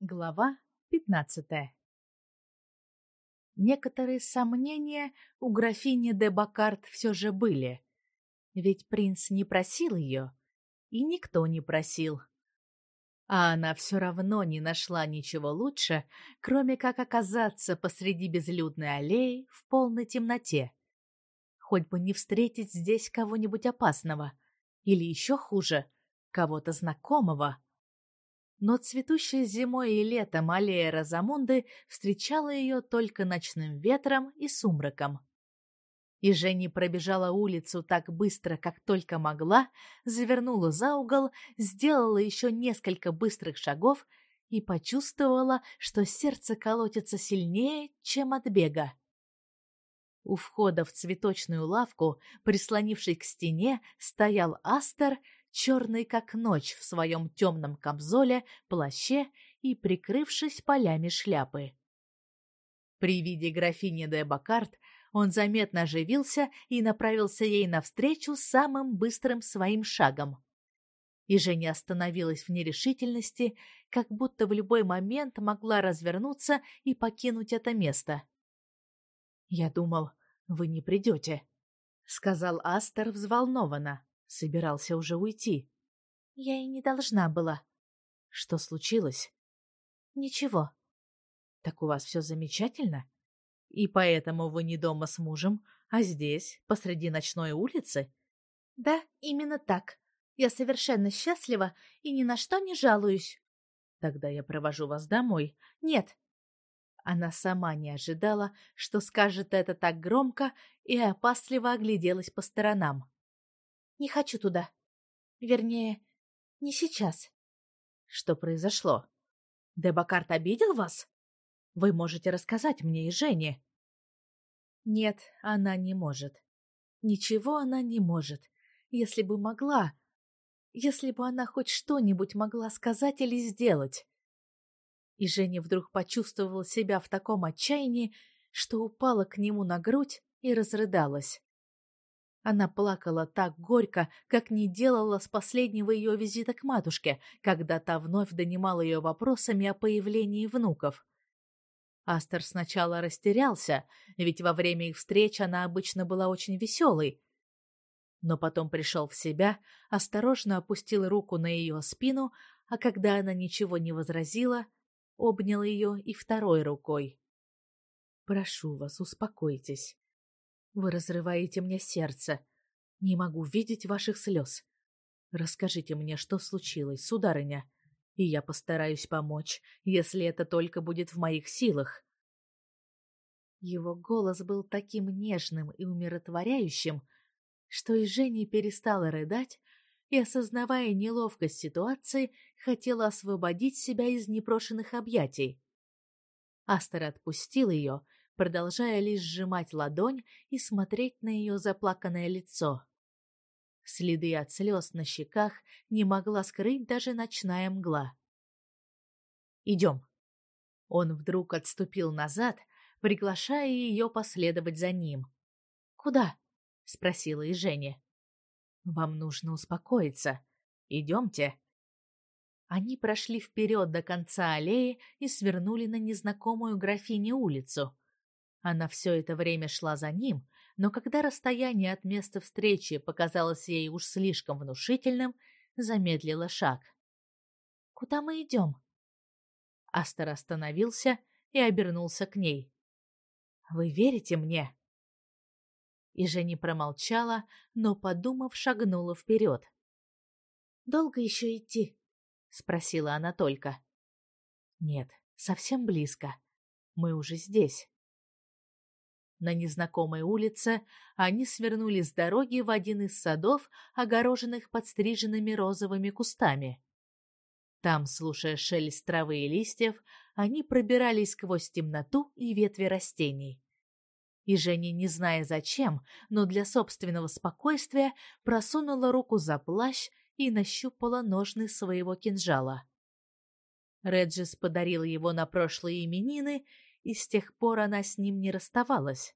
Глава пятнадцатая Некоторые сомнения у графини де Бакарт все же были. Ведь принц не просил ее, и никто не просил. А она все равно не нашла ничего лучше, кроме как оказаться посреди безлюдной аллеи в полной темноте. Хоть бы не встретить здесь кого-нибудь опасного, или еще хуже, кого-то знакомого. Но цветущая зимой и летом аллея Розамунды встречала ее только ночным ветром и сумраком. И Женя пробежала улицу так быстро, как только могла, завернула за угол, сделала еще несколько быстрых шагов и почувствовала, что сердце колотится сильнее, чем от бега. У входа в цветочную лавку, прислонившись к стене, стоял Астер черный как ночь в своем темном камзоле, плаще и прикрывшись полями шляпы. При виде графини де Бакарт он заметно оживился и направился ей навстречу самым быстрым своим шагом. И Женя остановилась в нерешительности, как будто в любой момент могла развернуться и покинуть это место. «Я думал, вы не придете», — сказал Астер взволнованно. Собирался уже уйти. Я и не должна была. Что случилось? Ничего. Так у вас все замечательно? И поэтому вы не дома с мужем, а здесь, посреди ночной улицы? Да, именно так. Я совершенно счастлива и ни на что не жалуюсь. Тогда я провожу вас домой. Нет. Она сама не ожидала, что скажет это так громко и опасливо огляделась по сторонам. Не хочу туда. Вернее, не сейчас. Что произошло? Дебакарт обидел вас? Вы можете рассказать мне и Жене. Нет, она не может. Ничего она не может. Если бы могла, если бы она хоть что-нибудь могла сказать или сделать. И Женя вдруг почувствовала себя в таком отчаянии, что упала к нему на грудь и разрыдалась. Она плакала так горько, как не делала с последнего ее визита к матушке, когда та вновь донимала ее вопросами о появлении внуков. Астер сначала растерялся, ведь во время их встреч она обычно была очень веселой. Но потом пришел в себя, осторожно опустил руку на ее спину, а когда она ничего не возразила, обнял ее и второй рукой. «Прошу вас, успокойтесь. Вы разрываете мне сердце. Не могу видеть ваших слез. Расскажите мне, что случилось, сударыня, и я постараюсь помочь, если это только будет в моих силах. Его голос был таким нежным и умиротворяющим, что и Женя перестала рыдать и, осознавая неловкость ситуации, хотела освободить себя из непрошенных объятий. Астер отпустил ее продолжая лишь сжимать ладонь и смотреть на ее заплаканное лицо. Следы от слез на щеках не могла скрыть даже ночная мгла. «Идем». Он вдруг отступил назад, приглашая ее последовать за ним. «Куда?» — спросила и Женя. «Вам нужно успокоиться. Идемте». Они прошли вперед до конца аллеи и свернули на незнакомую графине улицу. Она все это время шла за ним, но когда расстояние от места встречи показалось ей уж слишком внушительным, замедлила шаг. «Куда мы идем?» Астер остановился и обернулся к ней. «Вы верите мне?» И Женя промолчала, но, подумав, шагнула вперед. «Долго еще идти?» — спросила она только. «Нет, совсем близко. Мы уже здесь». На незнакомой улице они свернули с дороги в один из садов, огороженных подстриженными розовыми кустами. Там, слушая шелест травы и листьев, они пробирались сквозь темноту и ветви растений. И Женя, не зная зачем, но для собственного спокойствия, просунула руку за плащ и нащупала ножны своего кинжала. Реджис подарил его на прошлые именины, и с тех пор она с ним не расставалась,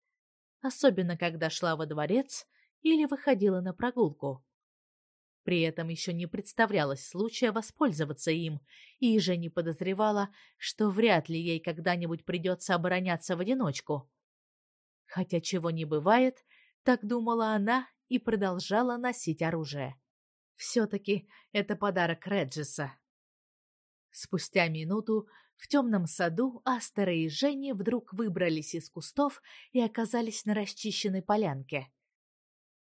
особенно когда шла во дворец или выходила на прогулку. При этом еще не представлялось случая воспользоваться им, и же не подозревала, что вряд ли ей когда-нибудь придется обороняться в одиночку. Хотя чего не бывает, так думала она и продолжала носить оружие. Все-таки это подарок Реджиса. Спустя минуту в темном саду Астера и Женя вдруг выбрались из кустов и оказались на расчищенной полянке.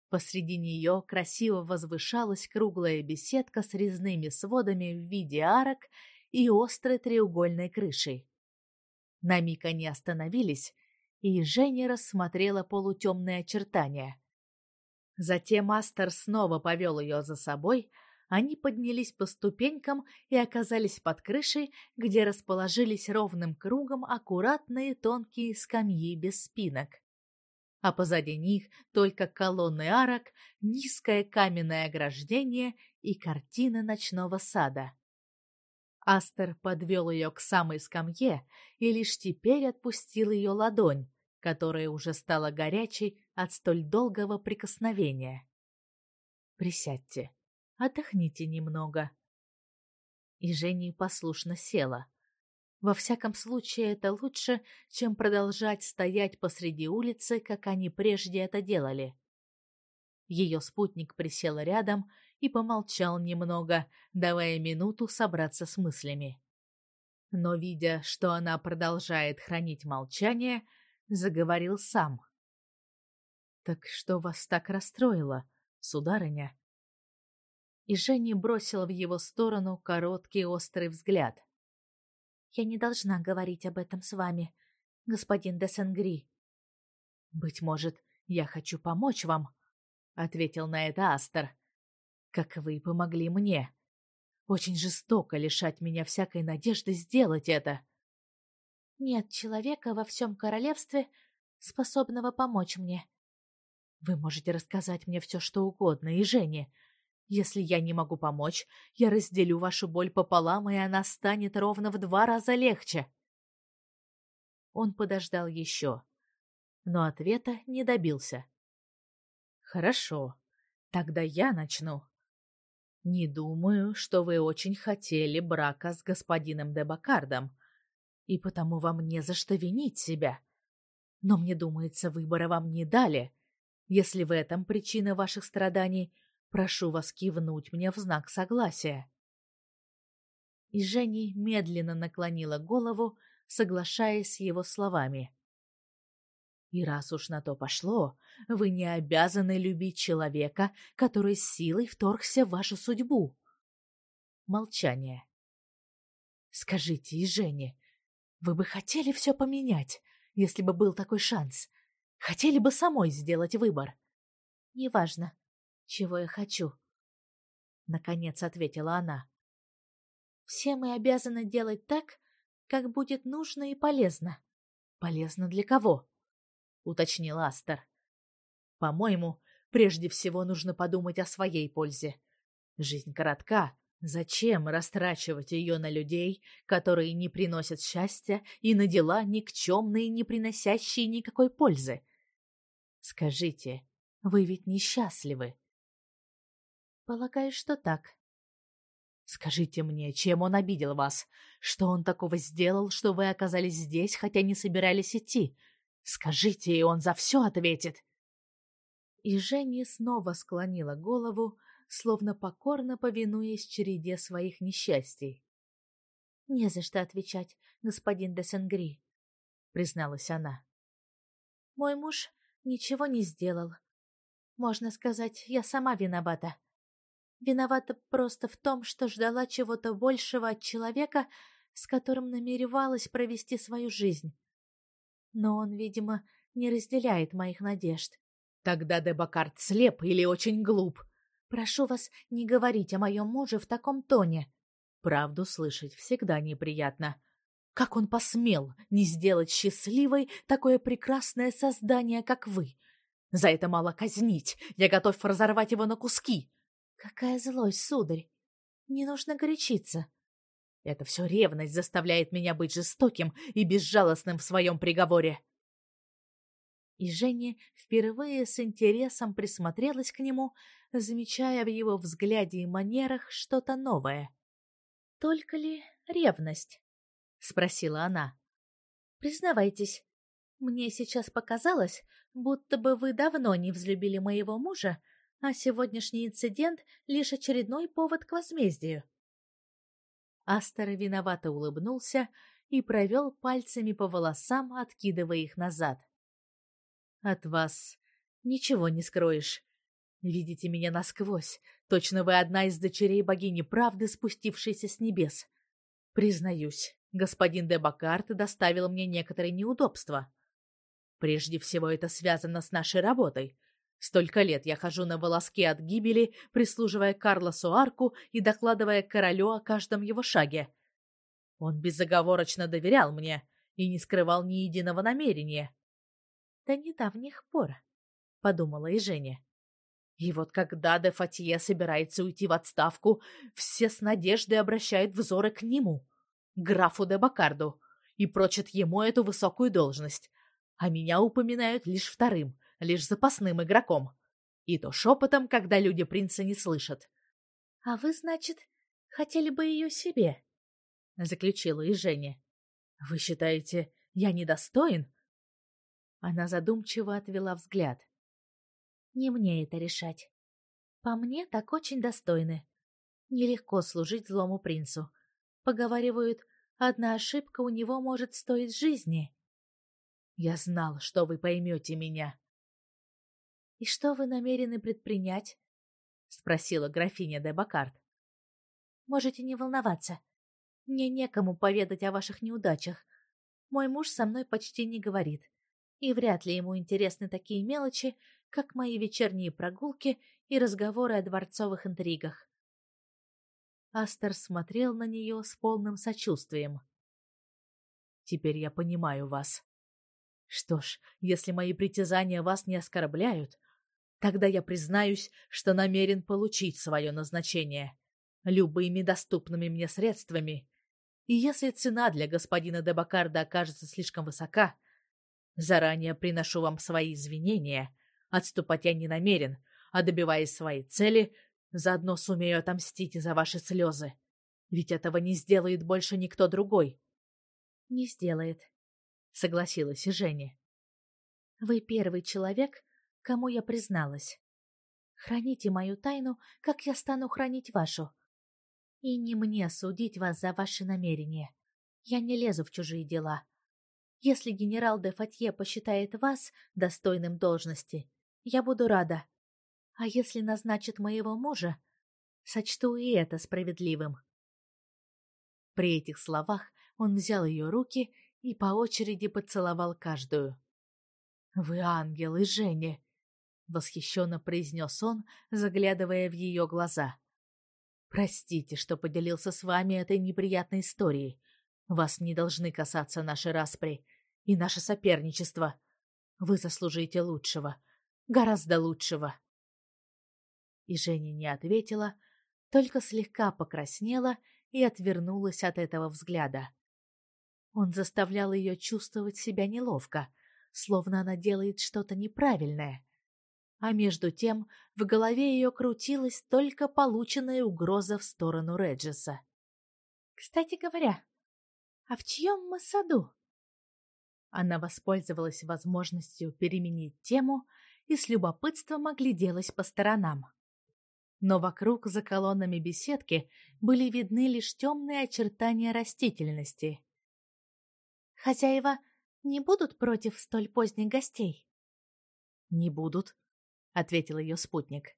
Посреди нее красиво возвышалась круглая беседка с резными сводами в виде арок и острой треугольной крышей. На миг они остановились, и Женя рассмотрела полутемные очертания. Затем Астер снова повел ее за собой, они поднялись по ступенькам и оказались под крышей, где расположились ровным кругом аккуратные тонкие скамьи без спинок а позади них только колонны арок, низкое каменное ограждение и картина ночного сада. Астер подвел ее к самой скамье и лишь теперь отпустил ее ладонь, которая уже стала горячей от столь долгого прикосновения. «Присядьте, отдохните немного». И Женя послушно села. Во всяком случае, это лучше, чем продолжать стоять посреди улицы, как они прежде это делали. Ее спутник присел рядом и помолчал немного, давая минуту собраться с мыслями. Но, видя, что она продолжает хранить молчание, заговорил сам. «Так что вас так расстроило, сударыня?» И Женя бросила в его сторону короткий острый взгляд — я не должна говорить об этом с вами, господин де Сенгри. Быть может, я хочу помочь вам, ответил на это Астер. Как вы помогли мне. Очень жестоко лишать меня всякой надежды сделать это. Нет человека во всем королевстве, способного помочь мне. Вы можете рассказать мне все, что угодно, и Жене, если я не могу помочь, я разделю вашу боль пополам, и она станет ровно в два раза легче. Он подождал еще, но ответа не добился. Хорошо, тогда я начну. Не думаю, что вы очень хотели брака с господином де Бакардом, и потому вам не за что винить себя. Но мне думается, выбора вам не дали. Если в этом причина ваших страданий, Прошу вас кивнуть мне в знак согласия. И Женя медленно наклонила голову, соглашаясь с его словами. И раз уж на то пошло, вы не обязаны любить человека, который силой вторгся в вашу судьбу. Молчание. Скажите, и вы бы хотели все поменять, если бы был такой шанс? Хотели бы самой сделать выбор? Неважно чего я хочу. Наконец ответила она. Все мы обязаны делать так, как будет нужно и полезно. Полезно для кого? Уточнил Астер. По-моему, прежде всего нужно подумать о своей пользе. Жизнь коротка. Зачем растрачивать ее на людей, которые не приносят счастья, и на дела никчемные, не приносящие никакой пользы? Скажите, вы ведь несчастливы? Полагаю, что так. Скажите мне, чем он обидел вас? Что он такого сделал, что вы оказались здесь, хотя не собирались идти? Скажите, и он за все ответит. И Женя снова склонила голову, словно покорно повинуясь череде своих несчастий. «Не за что отвечать, господин де Сенгри», — призналась она. «Мой муж ничего не сделал. Можно сказать, я сама виновата. Виновата просто в том, что ждала чего-то большего от человека, с которым намеревалась провести свою жизнь. Но он, видимо, не разделяет моих надежд. Тогда Дебакарт слеп или очень глуп. Прошу вас не говорить о моем муже в таком тоне. Правду слышать всегда неприятно. Как он посмел не сделать счастливой такое прекрасное создание, как вы? За это мало казнить. Я готов разорвать его на куски. Какая злость, сударь! Не нужно горячиться. Это все ревность заставляет меня быть жестоким и безжалостным в своем приговоре. И Женя впервые с интересом присмотрелась к нему, замечая в его взгляде и манерах что-то новое. «Только ли ревность?» — спросила она. «Признавайтесь, мне сейчас показалось, будто бы вы давно не взлюбили моего мужа, а сегодняшний инцидент — лишь очередной повод к возмездию». Астер виновато улыбнулся и провел пальцами по волосам, откидывая их назад. От вас ничего не скроешь. Видите меня насквозь. Точно вы одна из дочерей богини правды, спустившейся с небес. Признаюсь, господин де Бакарт доставил мне некоторые неудобства. Прежде всего, это связано с нашей работой. Столько лет я хожу на волоске от гибели, прислуживая Карлосу Арку и докладывая королю о каждом его шаге. Он безоговорочно доверял мне и не скрывал ни единого намерения до недавних пор, — подумала и Женя. И вот когда де Фатье собирается уйти в отставку, все с надеждой обращают взоры к нему, графу де Бакарду, и прочат ему эту высокую должность, а меня упоминают лишь вторым, лишь запасным игроком. И то шепотом, когда люди принца не слышат. — А вы, значит, хотели бы ее себе? — заключила и Женя. — Вы считаете, я недостоин? Она задумчиво отвела взгляд. Не мне это решать. По мне, так очень достойны. Нелегко служить злому принцу. Поговаривают, одна ошибка у него может стоить жизни. Я знал, что вы поймете меня. И что вы намерены предпринять? Спросила графиня де Бакарт. Можете не волноваться. Мне некому поведать о ваших неудачах. Мой муж со мной почти не говорит и вряд ли ему интересны такие мелочи, как мои вечерние прогулки и разговоры о дворцовых интригах. Астер смотрел на нее с полным сочувствием. «Теперь я понимаю вас. Что ж, если мои притязания вас не оскорбляют, тогда я признаюсь, что намерен получить свое назначение любыми доступными мне средствами. И если цена для господина Дебакарда окажется слишком высока, — Заранее приношу вам свои извинения. Отступать я не намерен, а добиваясь своей цели, заодно сумею отомстить за ваши слезы. Ведь этого не сделает больше никто другой. — Не сделает, — согласилась и Женя. — Вы первый человек, кому я призналась. Храните мою тайну, как я стану хранить вашу. И не мне судить вас за ваши намерения. Я не лезу в чужие дела. Если генерал де Фатье посчитает вас достойным должности, я буду рада. А если назначит моего мужа, сочту и это справедливым. При этих словах он взял ее руки и по очереди поцеловал каждую. «Вы ангел и Женя!» — восхищенно произнес он, заглядывая в ее глаза. «Простите, что поделился с вами этой неприятной историей. Вас не должны касаться наши распри и наше соперничество. Вы заслужите лучшего, гораздо лучшего. И Женя не ответила, только слегка покраснела и отвернулась от этого взгляда. Он заставлял ее чувствовать себя неловко, словно она делает что-то неправильное. А между тем в голове ее крутилась только полученная угроза в сторону Реджеса. «Кстати говоря, а в чьем мы саду?» Она воспользовалась возможностью переменить тему и с любопытством огляделась по сторонам. Но вокруг за колоннами беседки были видны лишь темные очертания растительности. «Хозяева не будут против столь поздних гостей?» «Не будут», — ответил ее спутник.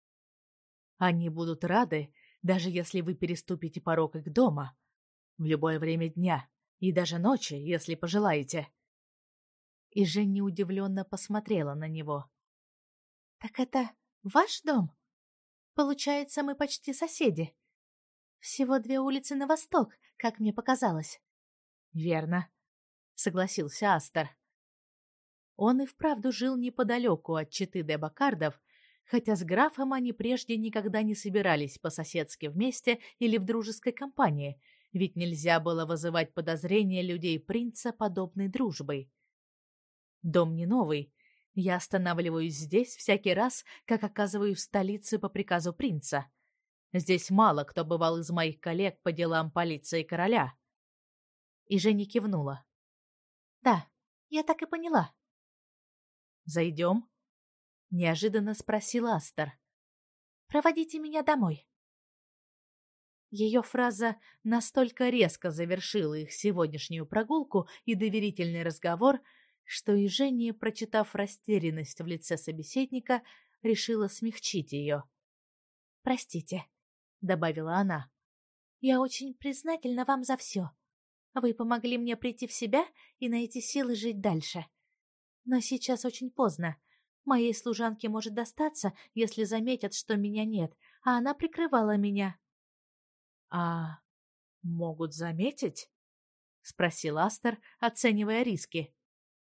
«Они будут рады, даже если вы переступите порог их дома, в любое время дня и даже ночи, если пожелаете». И Женя удивленно посмотрела на него. «Так это ваш дом? Получается, мы почти соседи. Всего две улицы на восток, как мне показалось». «Верно», — согласился Астер. Он и вправду жил неподалеку от Читы де Бакардов, хотя с графом они прежде никогда не собирались по-соседски вместе или в дружеской компании, ведь нельзя было вызывать подозрения людей принца подобной дружбой. Дом не новый, Я останавливаюсь здесь всякий раз, как оказываюсь в столице по приказу принца. Здесь мало кто бывал из моих коллег по делам полиции короля. И Женя кивнула. Да, я так и поняла. Зайдем? Неожиданно спросил Астер. Проводите меня домой. Ее фраза настолько резко завершила их сегодняшнюю прогулку и доверительный разговор, что и Женя, прочитав растерянность в лице собеседника, решила смягчить ее. «Простите», — добавила она, — «я очень признательна вам за все. Вы помогли мне прийти в себя и найти силы жить дальше. Но сейчас очень поздно. Моей служанке может достаться, если заметят, что меня нет, а она прикрывала меня». «А могут заметить?» — спросил Астер, оценивая риски.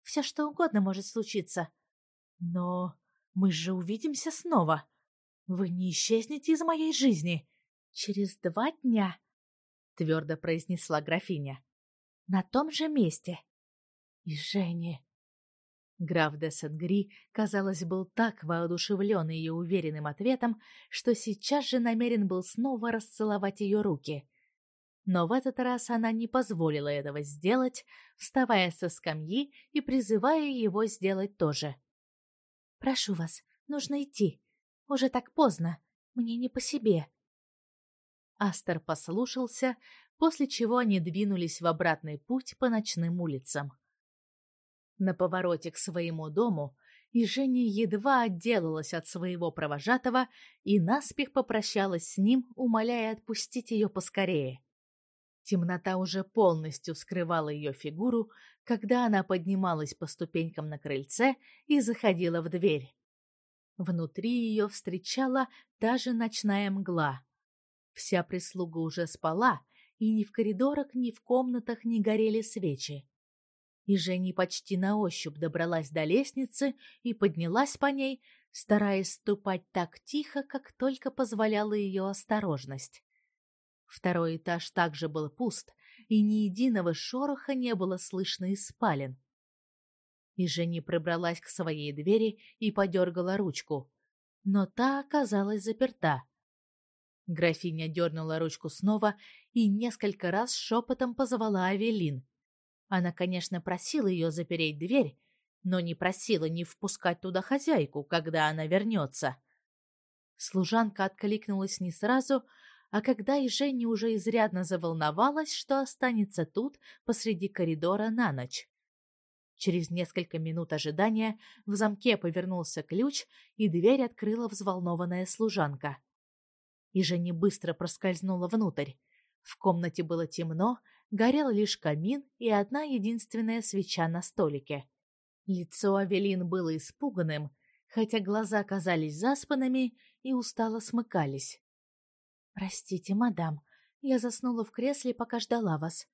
Все что угодно может случиться. Но мы же увидимся снова. Вы не исчезнете из моей жизни. Через два дня, — твердо произнесла графиня. На том же месте. И Жене. Граф де Сенгри, казалось, был так воодушевлен ее уверенным ответом, что сейчас же намерен был снова расцеловать ее руки. Но в этот раз она не позволила этого сделать, вставая со скамьи и призывая его сделать то же. «Прошу вас, нужно идти. Уже так поздно. Мне не по себе». Астер послушался, после чего они двинулись в обратный путь по ночным улицам. На повороте к своему дому и Женя едва отделалась от своего провожатого и наспех попрощалась с ним, умоляя отпустить ее поскорее. Темнота уже полностью скрывала ее фигуру, когда она поднималась по ступенькам на крыльце и заходила в дверь. Внутри ее встречала та же ночная мгла. Вся прислуга уже спала, и ни в коридорах, ни в комнатах не горели свечи. И Женя почти на ощупь добралась до лестницы и поднялась по ней, стараясь ступать так тихо, как только позволяла ее осторожность. Второй этаж также был пуст, и ни единого шороха не было слышно из спален. И Жени пробралась к своей двери и подергала ручку, но та оказалась заперта. Графиня дернула ручку снова и несколько раз шепотом позвала Авелин. Она, конечно, просила ее запереть дверь, но не просила не впускать туда хозяйку, когда она вернется. Служанка откликнулась не сразу, а когда и Женя уже изрядно заволновалась, что останется тут посреди коридора на ночь. Через несколько минут ожидания в замке повернулся ключ, и дверь открыла взволнованная служанка. И Женя быстро проскользнула внутрь. В комнате было темно, горел лишь камин и одна единственная свеча на столике. Лицо Авелин было испуганным, хотя глаза казались заспанными и устало смыкались. Простите, мадам, я заснула в кресле, пока ждала вас.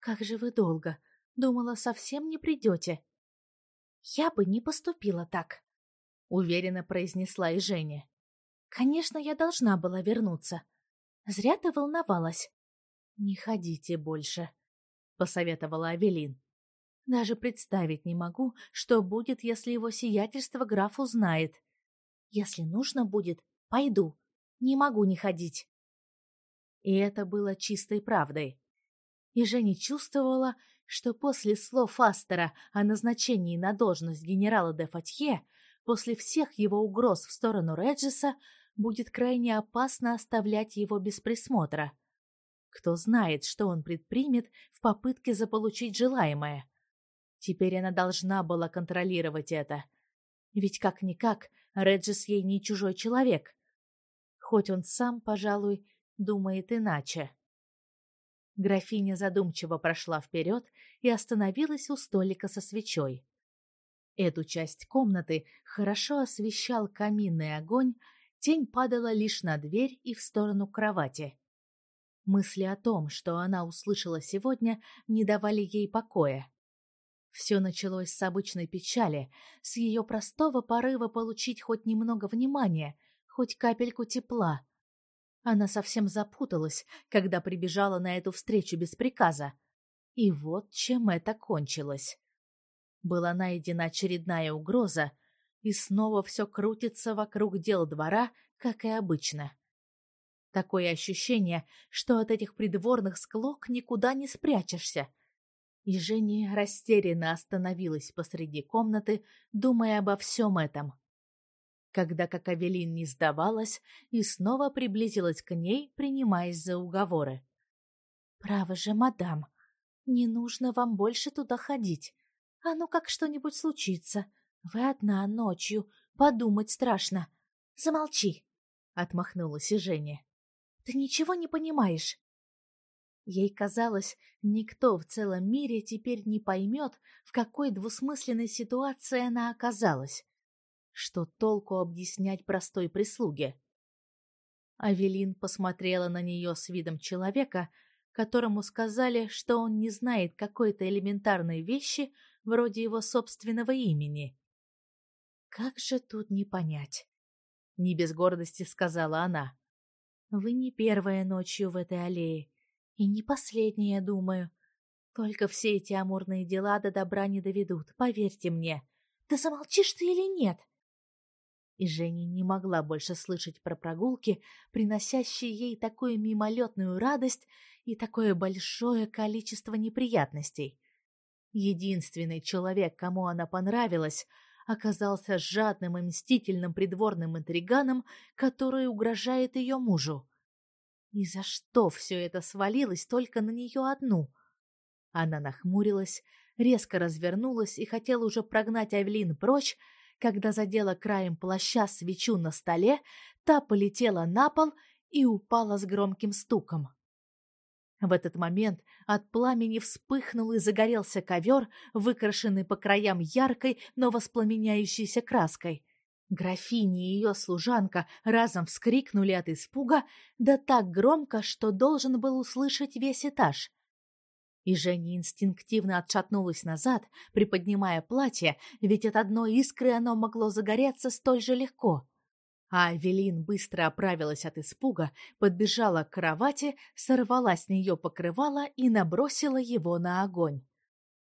Как же вы долго. Думала, совсем не придете. Я бы не поступила так, уверенно произнесла и Женя. Конечно, я должна была вернуться. Зря ты волновалась. Не ходите больше, посоветовала Авелин. Даже представить не могу, что будет, если его сиятельство граф узнает. Если нужно будет, пойду. Не могу не ходить. И это было чистой правдой. И Женя чувствовала, что после слов Астера о назначении на должность генерала де Фатье, после всех его угроз в сторону Реджиса, будет крайне опасно оставлять его без присмотра. Кто знает, что он предпримет в попытке заполучить желаемое. Теперь она должна была контролировать это. Ведь как-никак Реджис ей не чужой человек. Хоть он сам, пожалуй, думает иначе. Графиня задумчиво прошла вперед и остановилась у столика со свечой. Эту часть комнаты хорошо освещал каминный огонь, тень падала лишь на дверь и в сторону кровати. Мысли о том, что она услышала сегодня, не давали ей покоя. Все началось с обычной печали, с ее простого порыва получить хоть немного внимания, хоть капельку тепла, она совсем запуталась, когда прибежала на эту встречу без приказа. И вот чем это кончилось. Была найдена очередная угроза, и снова все крутится вокруг дел двора, как и обычно. Такое ощущение, что от этих придворных склок никуда не спрячешься. И Женя растерянно остановилась посреди комнаты, думая обо всем этом. Когда Какавелин не сдавалась и снова приблизилась к ней, принимаясь за уговоры. «Право же, мадам, не нужно вам больше туда ходить. А ну как что-нибудь случится. Вы одна ночью, подумать страшно. Замолчи!» — отмахнулась и Женя. «Ты ничего не понимаешь. Ей казалось, никто в целом мире теперь не поймет, в какой двусмысленной ситуации она оказалась. Что толку объяснять простой прислуге? Авелин посмотрела на нее с видом человека, которому сказали, что он не знает какой-то элементарной вещи вроде его собственного имени. «Как же тут не понять?» — не без гордости сказала она. «Вы не первая ночью в этой аллее, и не последнее, думаю. Только все эти амурные дела до добра не доведут, поверьте мне. Да замолчишь ты или нет? И Женя не могла больше слышать про прогулки, приносящие ей такую мимолетную радость и такое большое количество неприятностей. Единственный человек, кому она понравилась, оказался жадным и мстительным придворным интриганом, который угрожает ее мужу. И за что все это свалилось только на нее одну? Она нахмурилась, резко развернулась и хотела уже прогнать Авелин прочь, когда задела краем плаща свечу на столе, та полетела на пол и упала с громким стуком. В этот момент от пламени вспыхнул и загорелся ковер, выкрашенный по краям яркой, но воспламеняющейся краской. Графиня и ее служанка разом вскрикнули от испуга, да так громко, что должен был услышать весь этаж. И Женя инстинктивно отшатнулась назад, приподнимая платье, ведь от одной искры оно могло загореться столь же легко. А Авелин быстро оправилась от испуга, подбежала к кровати, сорвала с нее покрывало и набросила его на огонь.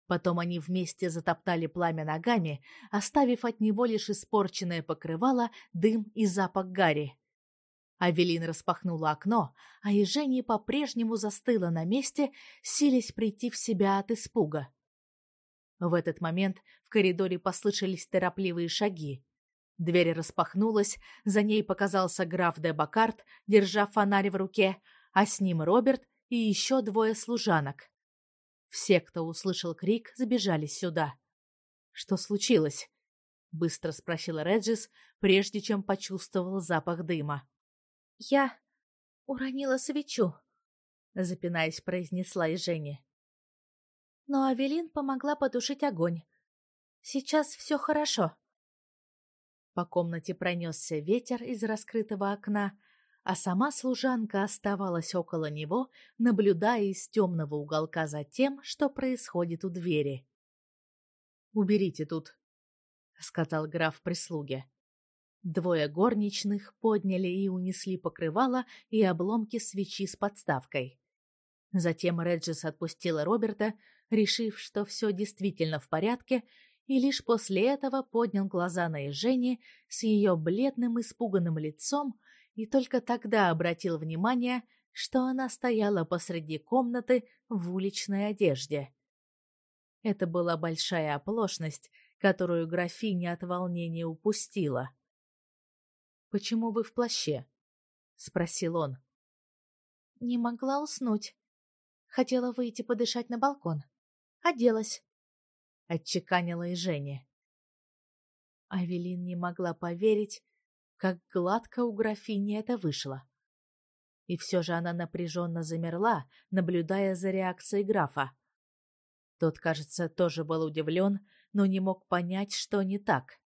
Потом они вместе затоптали пламя ногами, оставив от него лишь испорченное покрывало, дым и запах гари. Авелин распахнула окно, а Ежени по-прежнему застыла на месте, силясь прийти в себя от испуга. В этот момент в коридоре послышались торопливые шаги. Дверь распахнулась, за ней показался граф де Бакарт, держа фонарь в руке, а с ним Роберт и еще двое служанок. Все, кто услышал крик, забежали сюда. «Что случилось?» — быстро спросила Реджис, прежде чем почувствовал запах дыма. «Я уронила свечу», — запинаясь, произнесла и Женя. Но Авелин помогла потушить огонь. «Сейчас все хорошо». По комнате пронесся ветер из раскрытого окна, а сама служанка оставалась около него, наблюдая из темного уголка за тем, что происходит у двери. «Уберите тут», — сказал граф прислуге. Двое горничных подняли и унесли покрывало и обломки свечи с подставкой. Затем Реджис отпустила Роберта, решив, что все действительно в порядке, и лишь после этого поднял глаза на Ежени с ее бледным испуганным лицом, и только тогда обратил внимание, что она стояла посреди комнаты в уличной одежде. Это была большая оплошность, которую графиня от волнения упустила. «Почему вы в плаще?» — спросил он. «Не могла уснуть. Хотела выйти подышать на балкон. Оделась», — отчеканила и Женя. Авелин не могла поверить, как гладко у графини это вышло. И все же она напряженно замерла, наблюдая за реакцией графа. Тот, кажется, тоже был удивлен, но не мог понять, что не так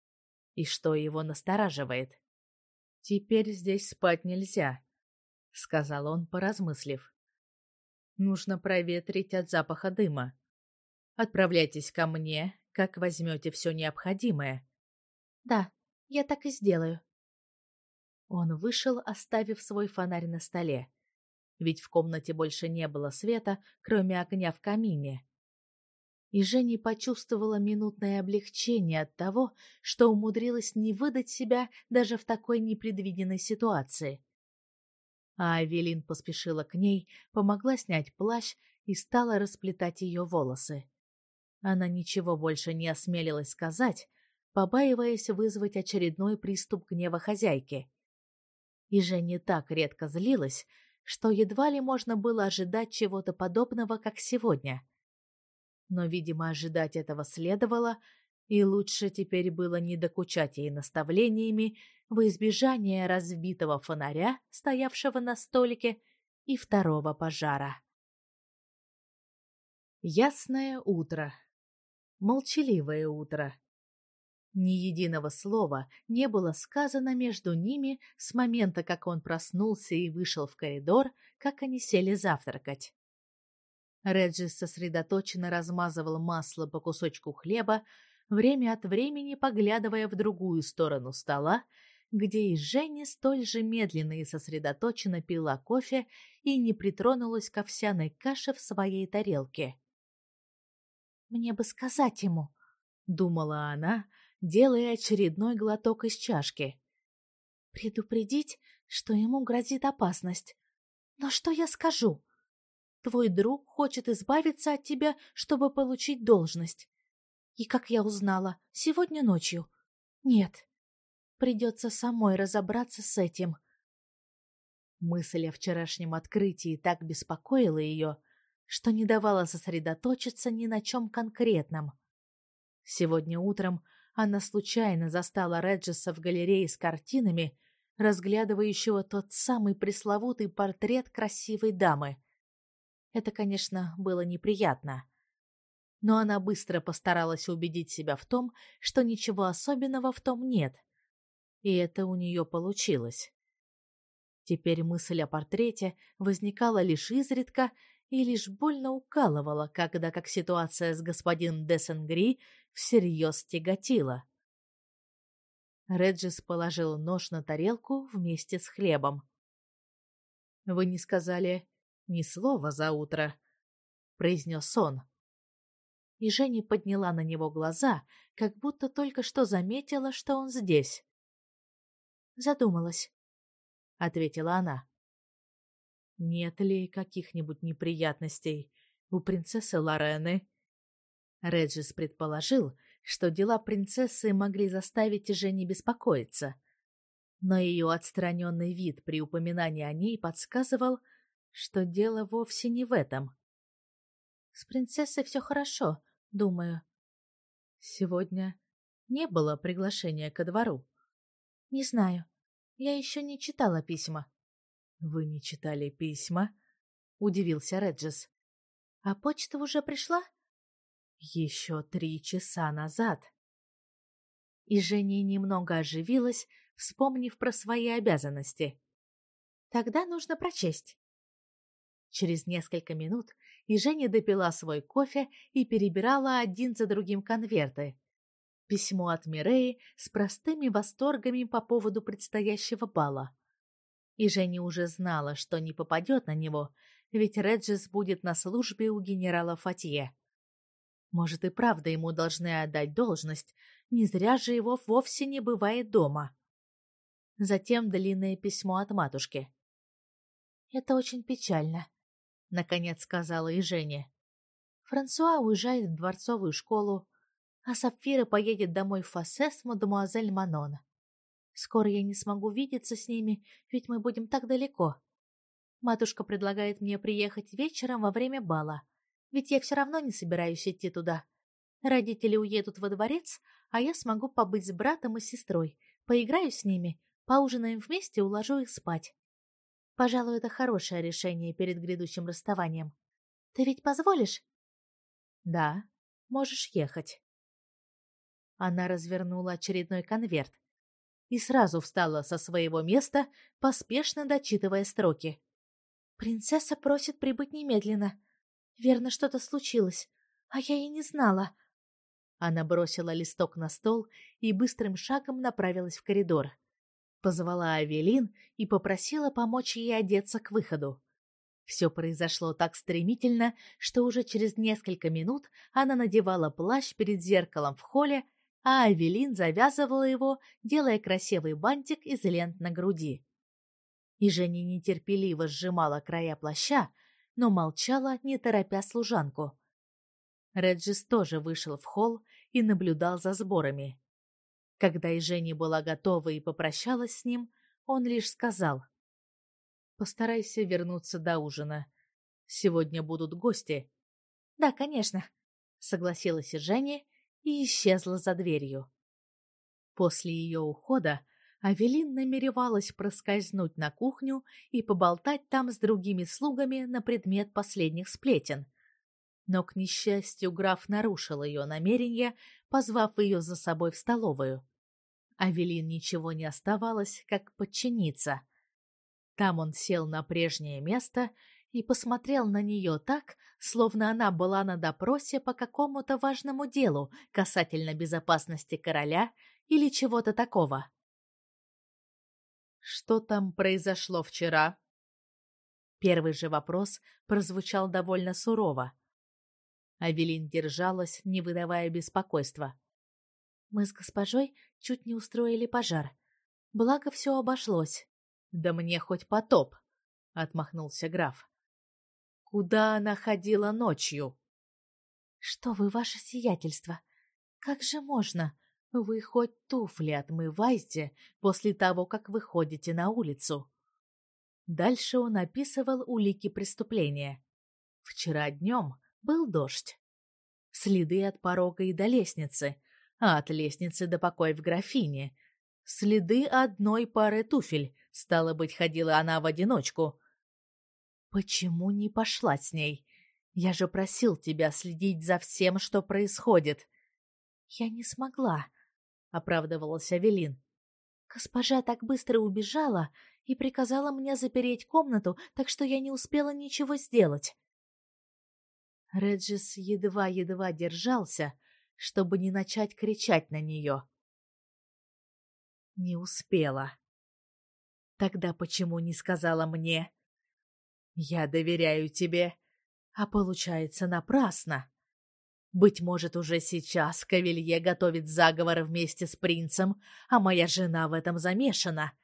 и что его настораживает. «Теперь здесь спать нельзя», — сказал он, поразмыслив. «Нужно проветрить от запаха дыма. Отправляйтесь ко мне, как возьмете все необходимое». «Да, я так и сделаю», он вышел, оставив свой фонарь на столе. Ведь в комнате больше не было света, кроме огня в камине. И Женя почувствовала минутное облегчение от того, что умудрилась не выдать себя даже в такой непредвиденной ситуации. А Авелин поспешила к ней, помогла снять плащ и стала расплетать ее волосы. Она ничего больше не осмелилась сказать, побаиваясь вызвать очередной приступ гнева хозяйки. И Женя так редко злилась, что едва ли можно было ожидать чего-то подобного, как сегодня. Но, видимо, ожидать этого следовало, и лучше теперь было не докучать ей наставлениями во избежание разбитого фонаря, стоявшего на столике, и второго пожара. Ясное утро. Молчаливое утро. Ни единого слова не было сказано между ними с момента, как он проснулся и вышел в коридор, как они сели завтракать. Реджис сосредоточенно размазывал масло по кусочку хлеба, время от времени поглядывая в другую сторону стола, где и Женя столь же медленно и сосредоточенно пила кофе и не притронулась к овсяной каше в своей тарелке. «Мне бы сказать ему», — думала она, делая очередной глоток из чашки. «Предупредить, что ему грозит опасность. Но что я скажу?» Твой друг хочет избавиться от тебя, чтобы получить должность. И, как я узнала, сегодня ночью. Нет, придется самой разобраться с этим. Мысль о вчерашнем открытии так беспокоила ее, что не давала сосредоточиться ни на чем конкретном. Сегодня утром она случайно застала Реджеса в галерее с картинами, разглядывающего тот самый пресловутый портрет красивой дамы — это, конечно, было неприятно. Но она быстро постаралась убедить себя в том, что ничего особенного в том нет. И это у нее получилось. Теперь мысль о портрете возникала лишь изредка и лишь больно укалывала, когда как ситуация с господином де Сенгри всерьез тяготила. Реджис положил нож на тарелку вместе с хлебом. «Вы не сказали, ни слова за утро, произнес он. И Женя подняла на него глаза, как будто только что заметила, что он здесь. Задумалась, ответила она. Нет ли каких-нибудь неприятностей у принцессы Лорены? Реджис предположил, что дела принцессы могли заставить Жени беспокоиться. Но ее отстраненный вид при упоминании о ней подсказывал, что дело вовсе не в этом. С принцессой все хорошо, думаю. Сегодня не было приглашения ко двору. Не знаю. Я еще не читала письма. Вы не читали письма? Удивился Реджес. А почта уже пришла? Еще три часа назад. И Женя немного оживилась, вспомнив про свои обязанности. Тогда нужно прочесть. Через несколько минут и Женя допила свой кофе и перебирала один за другим конверты. Письмо от Миреи с простыми восторгами по поводу предстоящего бала. И Женя уже знала, что не попадет на него, ведь Реджис будет на службе у генерала Фатье. Может, и правда ему должны отдать должность, не зря же его вовсе не бывает дома. Затем длинное письмо от матушки. «Это очень печально», — наконец сказала и Женя. Франсуа уезжает в дворцовую школу, а Сапфира поедет домой в Фассе с мадемуазель Манон. Скоро я не смогу видеться с ними, ведь мы будем так далеко. Матушка предлагает мне приехать вечером во время бала, ведь я все равно не собираюсь идти туда. Родители уедут во дворец, а я смогу побыть с братом и сестрой, поиграю с ними, поужинаем вместе и уложу их спать. Пожалуй, это хорошее решение перед грядущим расставанием. Ты ведь позволишь? Да, можешь ехать. Она развернула очередной конверт и сразу встала со своего места, поспешно дочитывая строки. Принцесса просит прибыть немедленно. Верно, что-то случилось, а я и не знала. Она бросила листок на стол и быстрым шагом направилась в коридор. Позвала Авелин и попросила помочь ей одеться к выходу. Все произошло так стремительно, что уже через несколько минут она надевала плащ перед зеркалом в холле, а Авелин завязывала его, делая красивый бантик из лент на груди. И Женя нетерпеливо сжимала края плаща, но молчала, не торопя служанку. Реджис тоже вышел в холл и наблюдал за сборами. Когда и Женя была готова и попрощалась с ним, он лишь сказал — Постарайся вернуться до ужина. Сегодня будут гости. Да, конечно, согласилась Женя и исчезла за дверью. После ее ухода Авелин намеревалась проскользнуть на кухню и поболтать там с другими слугами на предмет последних сплетен. Но, к несчастью, граф нарушил ее намерение, позвав ее за собой в столовую. Авелин ничего не оставалось, как подчиниться. Там он сел на прежнее место и посмотрел на нее так, словно она была на допросе по какому-то важному делу касательно безопасности короля или чего-то такого. Что там произошло вчера? Первый же вопрос прозвучал довольно сурово. Авелин держалась, не выдавая беспокойства. Мы с госпожой чуть не устроили пожар. Благо все обошлось. Да мне хоть потоп, отмахнулся граф. Куда она ходила ночью? Что вы, ваше сиятельство? Как же можно? Вы хоть туфли отмывайте после того, как выходите на улицу. Дальше он описывал улики преступления. Вчера днем был дождь. Следы от порога и до лестницы, а от лестницы до покоя в графине. Следы одной пары туфель, Стало быть, ходила она в одиночку. Почему не пошла с ней? Я же просил тебя следить за всем, что происходит. Я не смогла, оправдывалась Авелин. Госпожа так быстро убежала и приказала мне запереть комнату, так что я не успела ничего сделать. Реджис едва-едва держался, чтобы не начать кричать на нее. Не успела. Тогда почему не сказала мне? Я доверяю тебе, а получается напрасно. Быть может, уже сейчас Кавилье готовит заговор вместе с принцем, а моя жена в этом замешана.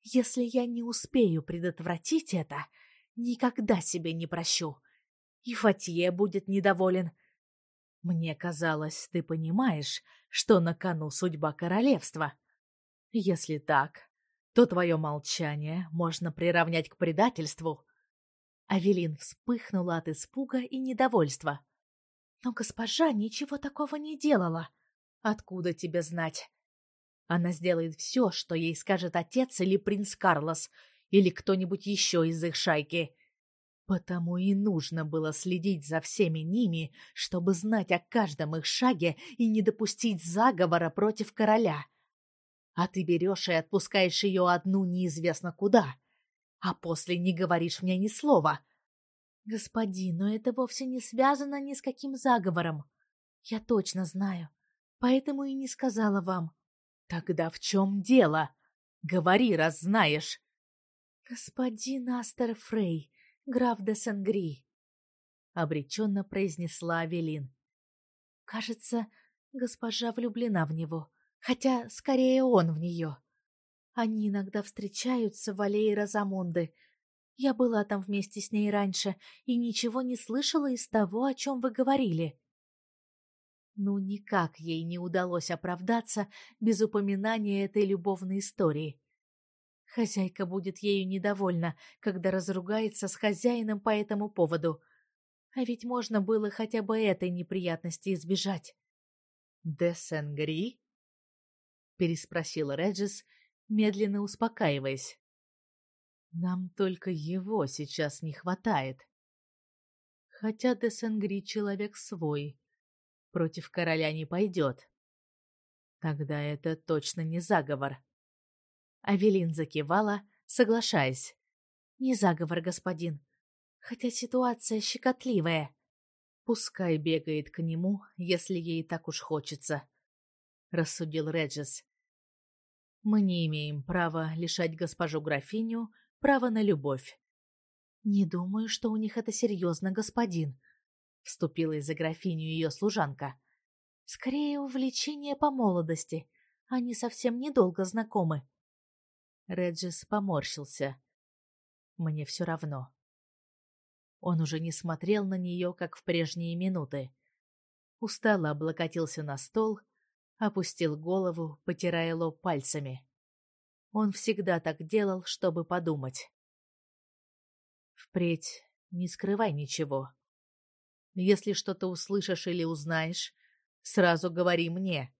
Если я не успею предотвратить это, никогда себе не прощу. И Фатье будет недоволен. Мне казалось, ты понимаешь, что на кону судьба королевства. Если так, то твое молчание можно приравнять к предательству. Авелин вспыхнула от испуга и недовольства. Но госпожа ничего такого не делала. Откуда тебе знать? Она сделает все, что ей скажет отец или принц Карлос, или кто-нибудь еще из их шайки. Потому и нужно было следить за всеми ними, чтобы знать о каждом их шаге и не допустить заговора против короля а ты берешь и отпускаешь ее одну неизвестно куда, а после не говоришь мне ни слова. Господин, но это вовсе не связано ни с каким заговором. Я точно знаю, поэтому и не сказала вам. Тогда в чем дело? Говори, раз знаешь. Господин Астер Фрей, граф де Сенгри, обреченно произнесла Авелин. Кажется, госпожа влюблена в него хотя скорее он в нее. Они иногда встречаются в аллее Розамунды. Я была там вместе с ней раньше и ничего не слышала из того, о чем вы говорили. Ну, никак ей не удалось оправдаться без упоминания этой любовной истории. Хозяйка будет ею недовольна, когда разругается с хозяином по этому поводу. А ведь можно было хотя бы этой неприятности избежать. «Де Сенгри?» переспросил Реджис, медленно успокаиваясь. Нам только его сейчас не хватает. Хотя Десенгри человек свой, против короля не пойдет. Тогда это точно не заговор. Авелин закивала, соглашаясь. Не заговор, господин. Хотя ситуация щекотливая. Пускай бегает к нему, если ей так уж хочется рассудил Реджес. Мы не имеем права лишать госпожу графиню права на любовь. Не думаю, что у них это серьезно, господин, вступила из-за графиню ее служанка. Скорее увлечение по молодости. Они совсем недолго знакомы. Реджис поморщился. Мне все равно. Он уже не смотрел на нее, как в прежние минуты. Устало облокотился на стол, опустил голову, потирая лоб пальцами. Он всегда так делал, чтобы подумать. Впредь не скрывай ничего. Если что-то услышишь или узнаешь, сразу говори мне.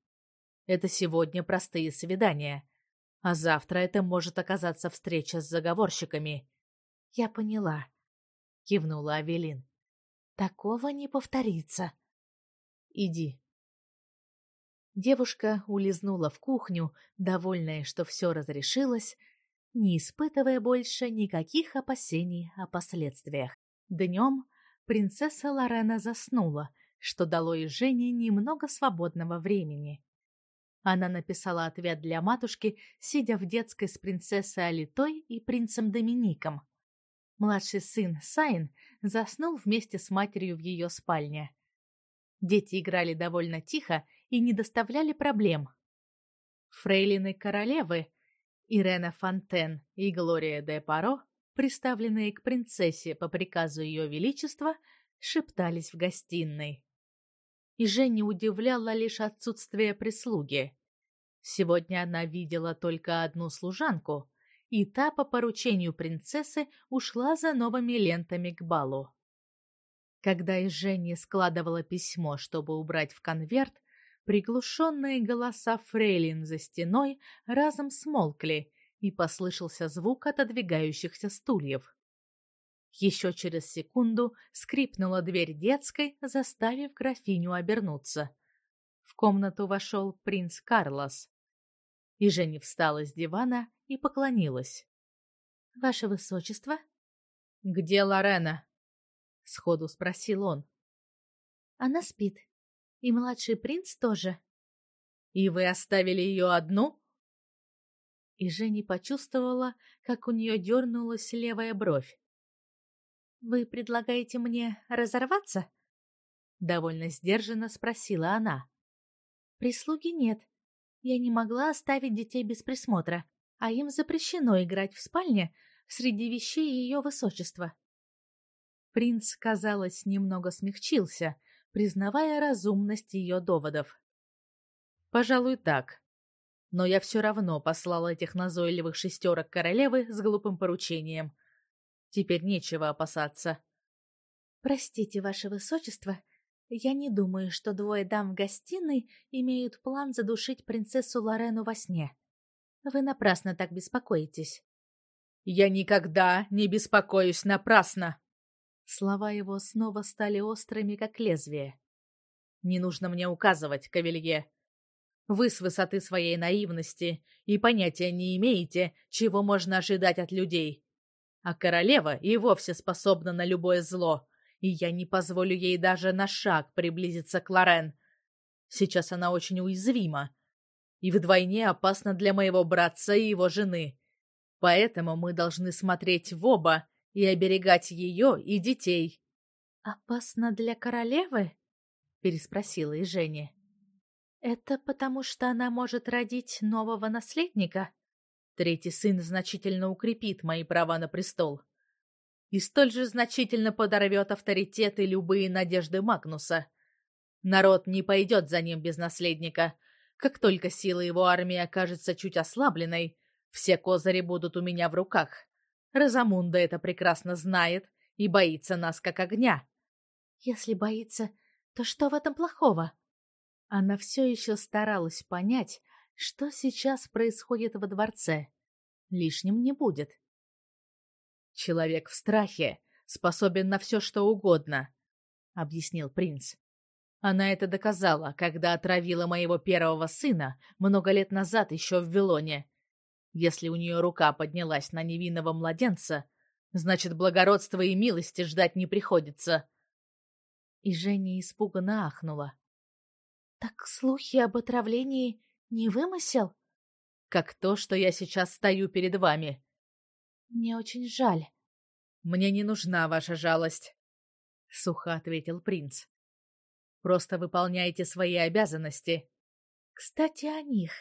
Это сегодня простые свидания, а завтра это может оказаться встреча с заговорщиками. Я поняла, кивнула Авелин. Такого не повторится. Иди. Девушка улизнула в кухню, довольная, что все разрешилось, не испытывая больше никаких опасений о последствиях. Днем принцесса Лорена заснула, что дало и Жене немного свободного времени. Она написала ответ для матушки, сидя в детской с принцессой Алитой и принцем Домиником. Младший сын Сайн заснул вместе с матерью в ее спальне. Дети играли довольно тихо и не доставляли проблем. Фрейлины королевы Ирена Фонтен и Глория де Паро, приставленные к принцессе по приказу ее величества, шептались в гостиной. И Женя удивляла лишь отсутствие прислуги. Сегодня она видела только одну служанку, и та по поручению принцессы ушла за новыми лентами к балу. Когда из Жени складывала письмо, чтобы убрать в конверт, приглушенные голоса фрейлин за стеной разом смолкли, и послышался звук отодвигающихся стульев. Еще через секунду скрипнула дверь детской, заставив графиню обернуться. В комнату вошел принц Карлос. И Женя встала с дивана и поклонилась. «Ваше высочество?» «Где Лорена?» — сходу спросил он. «Она спит. И младший принц тоже». «И вы оставили ее одну?» И Женя почувствовала, как у нее дернулась левая бровь. «Вы предлагаете мне разорваться?» Довольно сдержанно спросила она. «Прислуги нет. Я не могла оставить детей без присмотра, а им запрещено играть в спальне среди вещей ее высочества. Принц, казалось, немного смягчился, признавая разумность ее доводов. «Пожалуй, так. Но я все равно послал этих назойливых шестерок королевы с глупым поручением. Теперь нечего опасаться». «Простите, ваше высочество, я не думаю, что двое дам в гостиной имеют план задушить принцессу Лорену во сне. Вы напрасно так беспокоитесь». «Я никогда не беспокоюсь напрасно!» Слова его снова стали острыми, как лезвие. «Не нужно мне указывать, Кавелье. Вы с высоты своей наивности и понятия не имеете, чего можно ожидать от людей. А королева и вовсе способна на любое зло, и я не позволю ей даже на шаг приблизиться к Лорен. Сейчас она очень уязвима и вдвойне опасна для моего братца и его жены. Поэтому мы должны смотреть в оба и оберегать ее и детей. «Опасно для королевы?» — переспросила и Женя. «Это потому, что она может родить нового наследника?» Третий сын значительно укрепит мои права на престол. И столь же значительно подорвет авторитет и любые надежды Магнуса. Народ не пойдет за ним без наследника. Как только сила его армии окажется чуть ослабленной, все козыри будут у меня в руках. Розамунда это прекрасно знает и боится нас как огня. Если боится, то что в этом плохого? Она все еще старалась понять, что сейчас происходит во дворце. Лишним не будет. Человек в страхе способен на все, что угодно, объяснил принц. Она это доказала, когда отравила моего первого сына много лет назад еще в Вилоне. Если у нее рука поднялась на невинного младенца, значит, благородства и милости ждать не приходится. И Женя испуганно ахнула. Так слухи об отравлении не вымысел? Как то, что я сейчас стою перед вами. Мне очень жаль. Мне не нужна ваша жалость, — сухо ответил принц. Просто выполняйте свои обязанности. Кстати, о них.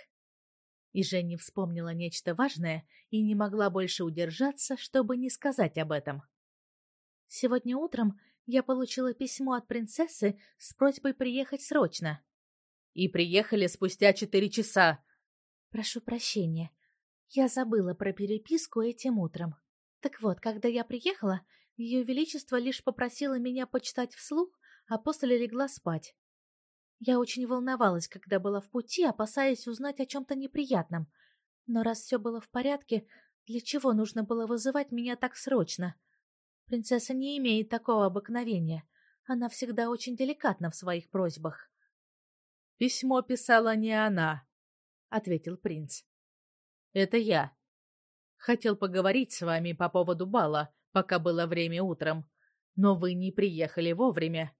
И Женя вспомнила нечто важное и не могла больше удержаться, чтобы не сказать об этом. Сегодня утром я получила письмо от принцессы с просьбой приехать срочно. И приехали спустя четыре часа. Прошу прощения. Я забыла про переписку этим утром. Так вот, когда я приехала, Ее Величество лишь попросило меня почитать вслух, а после легла спать. Я очень волновалась, когда была в пути, опасаясь узнать о чем-то неприятном. Но раз все было в порядке, для чего нужно было вызывать меня так срочно? Принцесса не имеет такого обыкновения. Она всегда очень деликатна в своих просьбах. «Письмо писала не она», — ответил принц. «Это я. Хотел поговорить с вами по поводу бала, пока было время утром, но вы не приехали вовремя».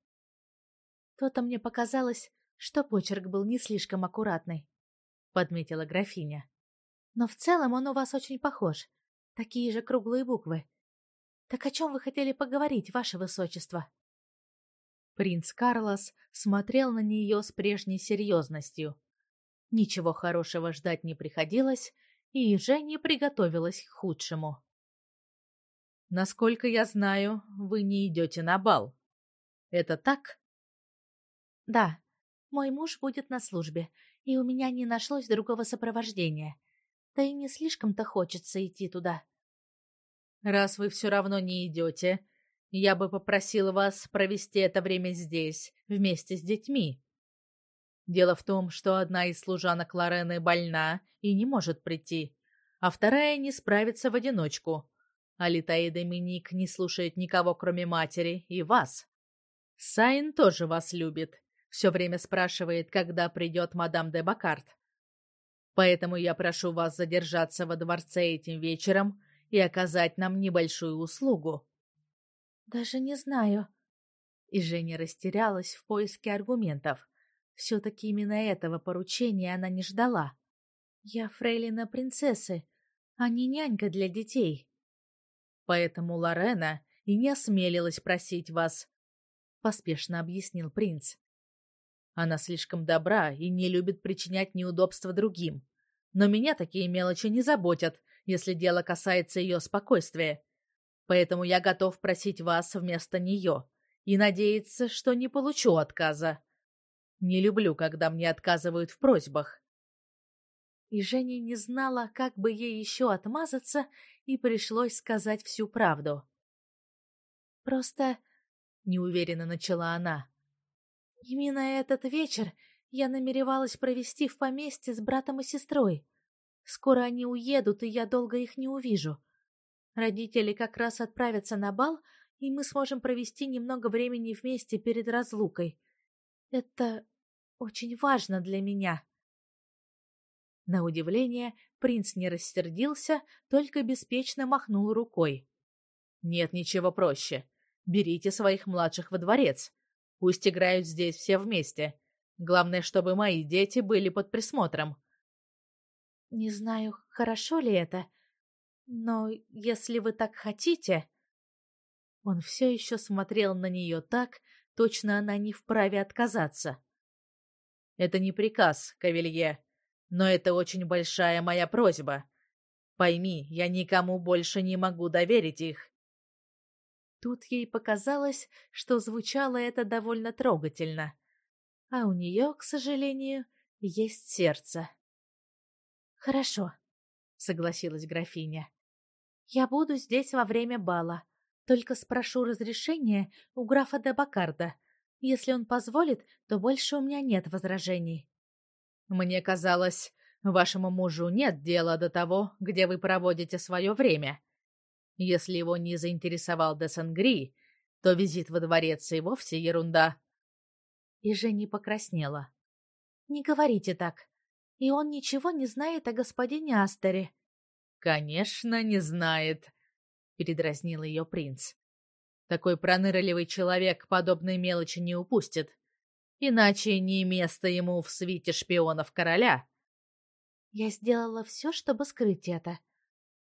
«То-то мне показалось, что почерк был не слишком аккуратный», — подметила графиня. «Но в целом он у вас очень похож. Такие же круглые буквы. Так о чем вы хотели поговорить, ваше высочество?» Принц Карлос смотрел на нее с прежней серьезностью. Ничего хорошего ждать не приходилось, и Женя приготовилась к худшему. «Насколько я знаю, вы не идете на бал. Это так?» «Да, мой муж будет на службе, и у меня не нашлось другого сопровождения. Да и не слишком-то хочется идти туда». «Раз вы все равно не идете, я бы попросила вас провести это время здесь, вместе с детьми. Дело в том, что одна из служанок Лорены больна и не может прийти, а вторая не справится в одиночку. Алита и Доминик не слушают никого, кроме матери и вас. Сайн тоже вас любит, все время спрашивает, когда придет мадам де Бакарт. Поэтому я прошу вас задержаться во дворце этим вечером и оказать нам небольшую услугу. Даже не знаю. И Женя растерялась в поиске аргументов. Все-таки именно этого поручения она не ждала. Я фрейлина принцессы, а не нянька для детей. Поэтому Лорена и не осмелилась просить вас, поспешно объяснил принц. Она слишком добра и не любит причинять неудобства другим. Но меня такие мелочи не заботят, если дело касается ее спокойствия. Поэтому я готов просить вас вместо нее и надеяться, что не получу отказа. Не люблю, когда мне отказывают в просьбах. И Женя не знала, как бы ей еще отмазаться, и пришлось сказать всю правду. «Просто...» — неуверенно начала она. «Именно этот вечер я намеревалась провести в поместье с братом и сестрой. Скоро они уедут, и я долго их не увижу. Родители как раз отправятся на бал, и мы сможем провести немного времени вместе перед разлукой. Это очень важно для меня. На удивление, принц не рассердился, только беспечно махнул рукой. «Нет ничего проще. Берите своих младших во дворец. Пусть играют здесь все вместе. Главное, чтобы мои дети были под присмотром». «Не знаю, хорошо ли это», но если вы так хотите... Он все еще смотрел на нее так, точно она не вправе отказаться. Это не приказ, Кавелье, но это очень большая моя просьба. Пойми, я никому больше не могу доверить их. Тут ей показалось, что звучало это довольно трогательно. А у нее, к сожалению, есть сердце. «Хорошо», — согласилась графиня. Я буду здесь во время бала. Только спрошу разрешения у графа де Бакарда. Если он позволит, то больше у меня нет возражений. Мне казалось, вашему мужу нет дела до того, где вы проводите свое время. Если его не заинтересовал де Сангри, то визит во дворец и вовсе ерунда. И Женя покраснела. Не говорите так. И он ничего не знает о господине Астере. «Конечно, не знает», — передразнил ее принц. «Такой пронырливый человек подобной мелочи не упустит. Иначе не место ему в свите шпионов короля». «Я сделала все, чтобы скрыть это».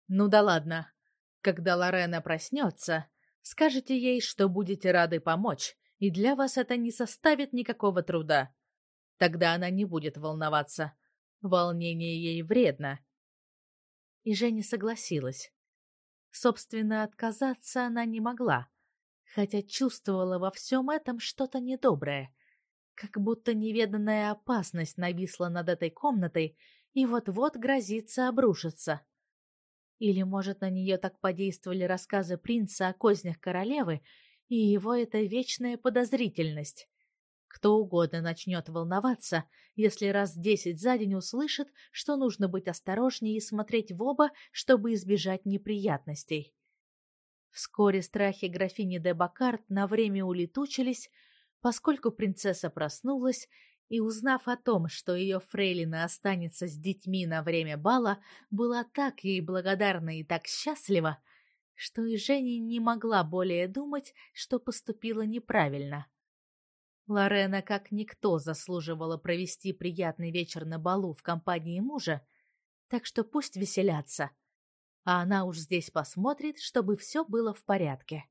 «Ну да ладно. Когда Лорена проснется, скажете ей, что будете рады помочь, и для вас это не составит никакого труда. Тогда она не будет волноваться. Волнение ей вредно. И Женя согласилась. Собственно, отказаться она не могла, хотя чувствовала во всем этом что-то недоброе, как будто неведанная опасность нависла над этой комнатой и вот-вот грозится обрушиться. Или, может, на нее так подействовали рассказы принца о кознях королевы и его эта вечная подозрительность. Кто угодно начнет волноваться, если раз десять за день услышит, что нужно быть осторожнее и смотреть в оба, чтобы избежать неприятностей. Вскоре страхи графини де Бакарт на время улетучились, поскольку принцесса проснулась и, узнав о том, что ее фрейлина останется с детьми на время бала, была так ей благодарна и так счастлива, что и Женя не могла более думать, что поступила неправильно. Лорена как никто заслуживала провести приятный вечер на балу в компании мужа, так что пусть веселятся. А она уж здесь посмотрит, чтобы все было в порядке.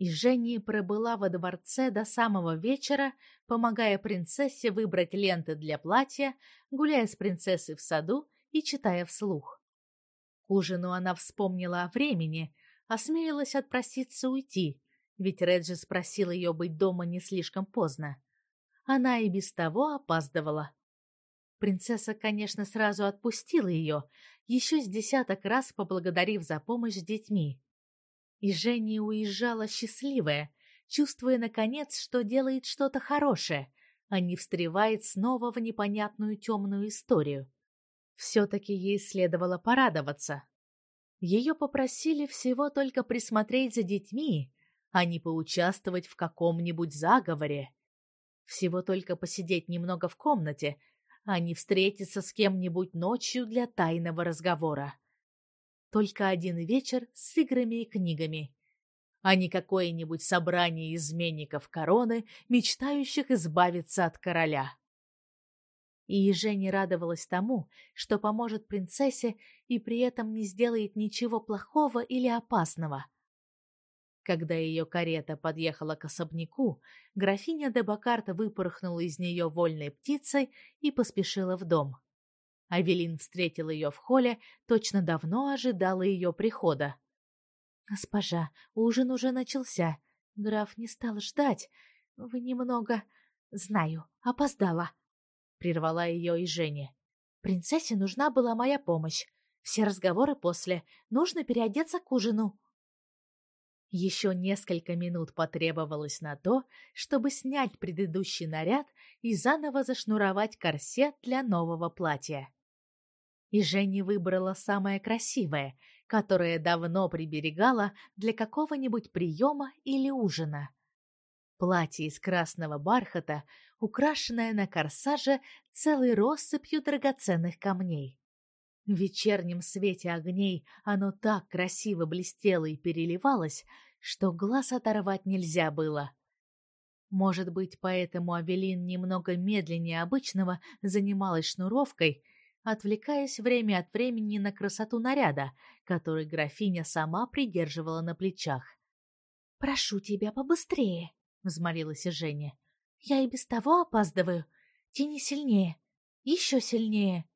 И Женя пробыла во дворце до самого вечера, помогая принцессе выбрать ленты для платья, гуляя с принцессой в саду и читая вслух. К ужину она вспомнила о времени, осмелилась отпроситься уйти, ведь Реджи спросил ее быть дома не слишком поздно. Она и без того опаздывала. Принцесса, конечно, сразу отпустила ее, еще с десяток раз поблагодарив за помощь с детьми. И Женя уезжала счастливая, чувствуя, наконец, что делает что-то хорошее, а не встревает снова в непонятную темную историю. Все-таки ей следовало порадоваться. Ее попросили всего только присмотреть за детьми, а не поучаствовать в каком-нибудь заговоре. Всего только посидеть немного в комнате, а не встретиться с кем-нибудь ночью для тайного разговора. Только один вечер с играми и книгами, а не какое-нибудь собрание изменников короны, мечтающих избавиться от короля. И Женя радовалась тому, что поможет принцессе и при этом не сделает ничего плохого или опасного — когда ее карета подъехала к особняку, графиня де Бакарта выпорхнула из нее вольной птицей и поспешила в дом. Авелин встретил ее в холле, точно давно ожидала ее прихода. «Госпожа, ужин уже начался. Граф не стал ждать. Вы немного... Знаю, опоздала», — прервала ее и Женя. «Принцессе нужна была моя помощь. Все разговоры после. Нужно переодеться к ужину». Еще несколько минут потребовалось на то, чтобы снять предыдущий наряд и заново зашнуровать корсет для нового платья. И Женя выбрала самое красивое, которое давно приберегала для какого-нибудь приема или ужина. Платье из красного бархата, украшенное на корсаже целой россыпью драгоценных камней. В вечернем свете огней оно так красиво блестело и переливалось, что глаз оторвать нельзя было. Может быть, поэтому Авелин немного медленнее обычного занималась шнуровкой, отвлекаясь время от времени на красоту наряда, который графиня сама придерживала на плечах. «Прошу тебя побыстрее», — взмолилась Женя. «Я и без того опаздываю. Тяни сильнее. Еще сильнее».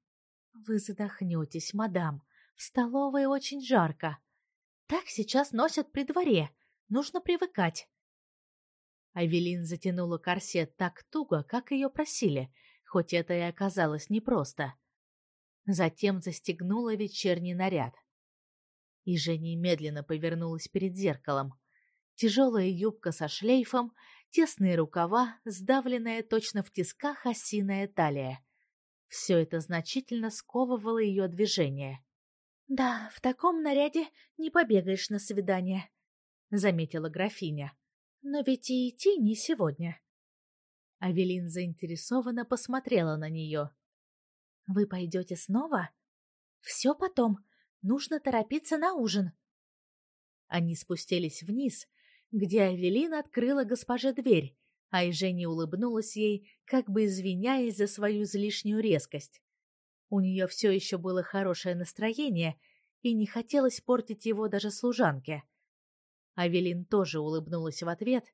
Вы задохнетесь, мадам. В столовой очень жарко. Так сейчас носят при дворе. Нужно привыкать. Авелин затянула корсет так туго, как ее просили, хоть это и оказалось непросто. Затем застегнула вечерний наряд. И Женя медленно повернулась перед зеркалом. Тяжелая юбка со шлейфом, тесные рукава, сдавленная точно в тисках осиная талия. Все это значительно сковывало ее движение. «Да, в таком наряде не побегаешь на свидание», — заметила графиня. «Но ведь и идти не сегодня». Авелин заинтересованно посмотрела на нее. «Вы пойдете снова?» «Все потом. Нужно торопиться на ужин». Они спустились вниз, где Авелин открыла госпоже дверь, а и Женя улыбнулась ей, как бы извиняясь за свою излишнюю резкость. У нее все еще было хорошее настроение, и не хотелось портить его даже служанке. Авелин тоже улыбнулась в ответ,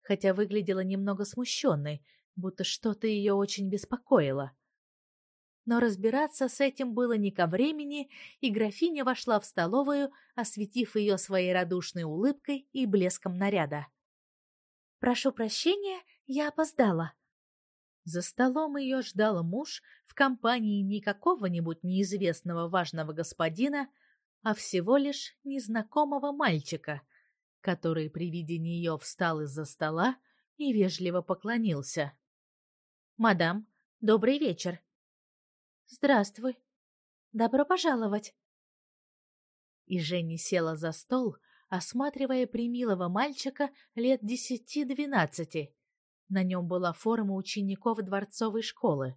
хотя выглядела немного смущенной, будто что-то ее очень беспокоило. Но разбираться с этим было не ко времени, и графиня вошла в столовую, осветив ее своей радушной улыбкой и блеском наряда. «Прошу прощения, я опоздала». За столом ее ждал муж в компании не какого-нибудь неизвестного важного господина, а всего лишь незнакомого мальчика, который при виде нее встал из-за стола и вежливо поклонился. «Мадам, добрый вечер!» «Здравствуй! Добро пожаловать!» И Женя села за стол, осматривая примилого мальчика лет десяти-двенадцати. На нем была форма учеников дворцовой школы.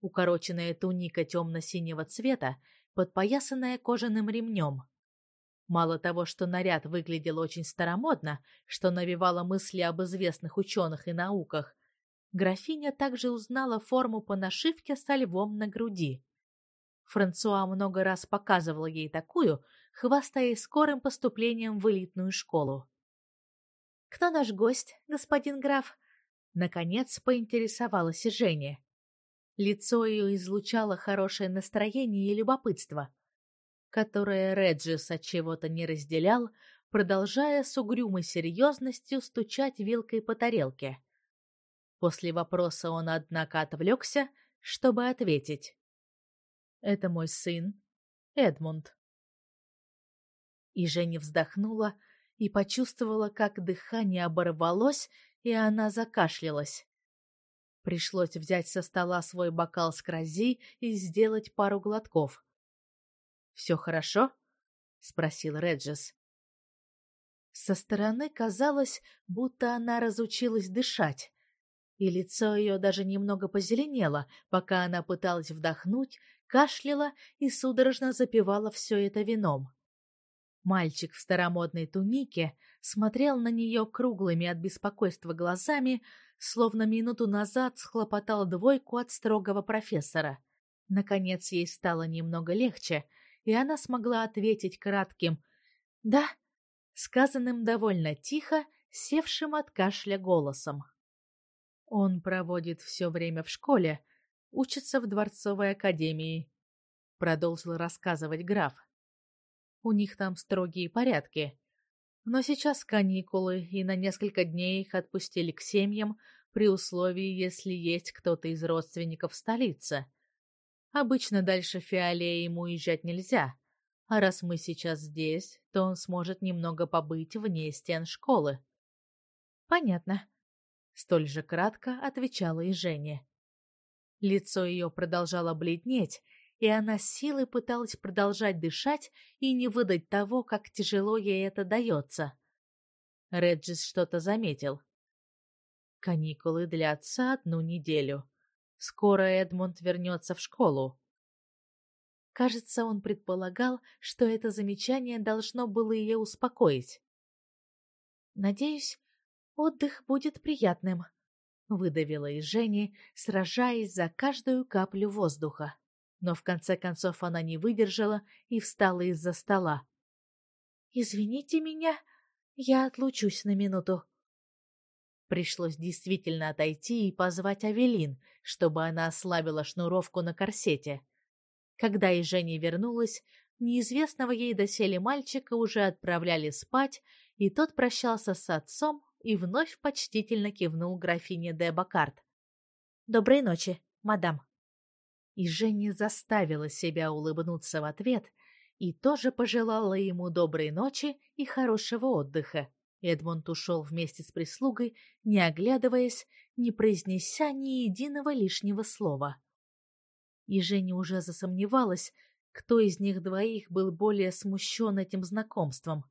Укороченная туника темно-синего цвета, подпоясанная кожаным ремнем. Мало того, что наряд выглядел очень старомодно, что навевало мысли об известных ученых и науках, графиня также узнала форму по нашивке со львом на груди. Франсуа много раз показывал ей такую, хвастаясь скорым поступлением в элитную школу. «Кто наш гость, господин граф?» Наконец поинтересовалась Женя. Лицо ее излучало хорошее настроение и любопытство которое Реджис от чего-то не разделял, продолжая с угрюмой серьезностью стучать вилкой по тарелке. После вопроса он, однако, отвлекся, чтобы ответить. «Это мой сын, Эдмунд». И Женя вздохнула и почувствовала, как дыхание оборвалось, и она закашлялась. Пришлось взять со стола свой бокал с крази и сделать пару глотков. Все хорошо? спросил Реджес. Со стороны казалось, будто она разучилась дышать, и лицо ее даже немного позеленело, пока она пыталась вдохнуть, кашляла и судорожно запивала все это вином. Мальчик в старомодной тунике смотрел на нее круглыми от беспокойства глазами, словно минуту назад схлопотал двойку от строгого профессора. Наконец ей стало немного легче, и она смогла ответить кратким «да», сказанным довольно тихо, севшим от кашля голосом. Он проводит все время в школе, учится в дворцовой академии, продолжил рассказывать граф. У них там строгие порядки. Но сейчас каникулы, и на несколько дней их отпустили к семьям при условии, если есть кто-то из родственников в столице. Обычно дальше Фиале ему уезжать нельзя. А раз мы сейчас здесь, то он сможет немного побыть вне стен школы. Понятно. Столь же кратко отвечала и Женя. Лицо ее продолжало бледнеть, и она силой пыталась продолжать дышать и не выдать того, как тяжело ей это дается. Реджис что-то заметил. Каникулы длятся одну неделю. Скоро Эдмунд вернется в школу. Кажется, он предполагал, что это замечание должно было ее успокоить. «Надеюсь, отдых будет приятным», — выдавила из Жени, сражаясь за каждую каплю воздуха. Но в конце концов она не выдержала и встала из-за стола. «Извините меня, я отлучусь на минуту», Пришлось действительно отойти и позвать Авелин, чтобы она ослабила шнуровку на корсете. Когда и Женя вернулась, неизвестного ей доселе мальчика уже отправляли спать, и тот прощался с отцом и вновь почтительно кивнул графине де Бакарт. «Доброй ночи, мадам». И Женя заставила себя улыбнуться в ответ и тоже пожелала ему доброй ночи и хорошего отдыха. Эдмонд ушел вместе с прислугой, не оглядываясь, не произнеся ни единого лишнего слова. И Женя уже засомневалась, кто из них двоих был более смущен этим знакомством.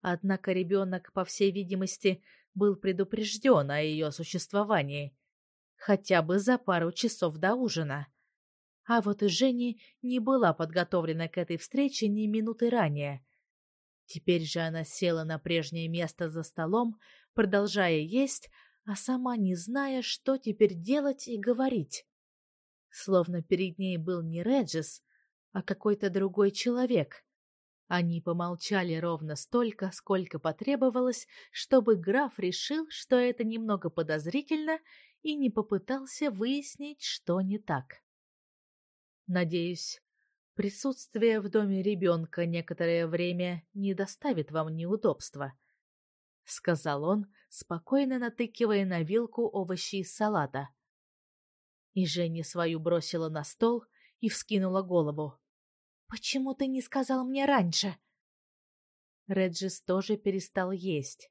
Однако ребенок, по всей видимости, был предупрежден о ее существовании, хотя бы за пару часов до ужина. А вот и Женя не была подготовлена к этой встрече ни минуты ранее. Теперь же она села на прежнее место за столом, продолжая есть, а сама не зная, что теперь делать и говорить. Словно перед ней был не Реджис, а какой-то другой человек, Они помолчали ровно столько, сколько потребовалось, чтобы граф решил, что это немного подозрительно, и не попытался выяснить, что не так. Надеюсь, присутствие в доме ребенка некоторое время не доставит вам неудобства, сказал он, спокойно натыкивая на вилку овощи из салата. И Женя свою бросила на стол и вскинула голову. Почему ты не сказал мне раньше? Реджис тоже перестал есть.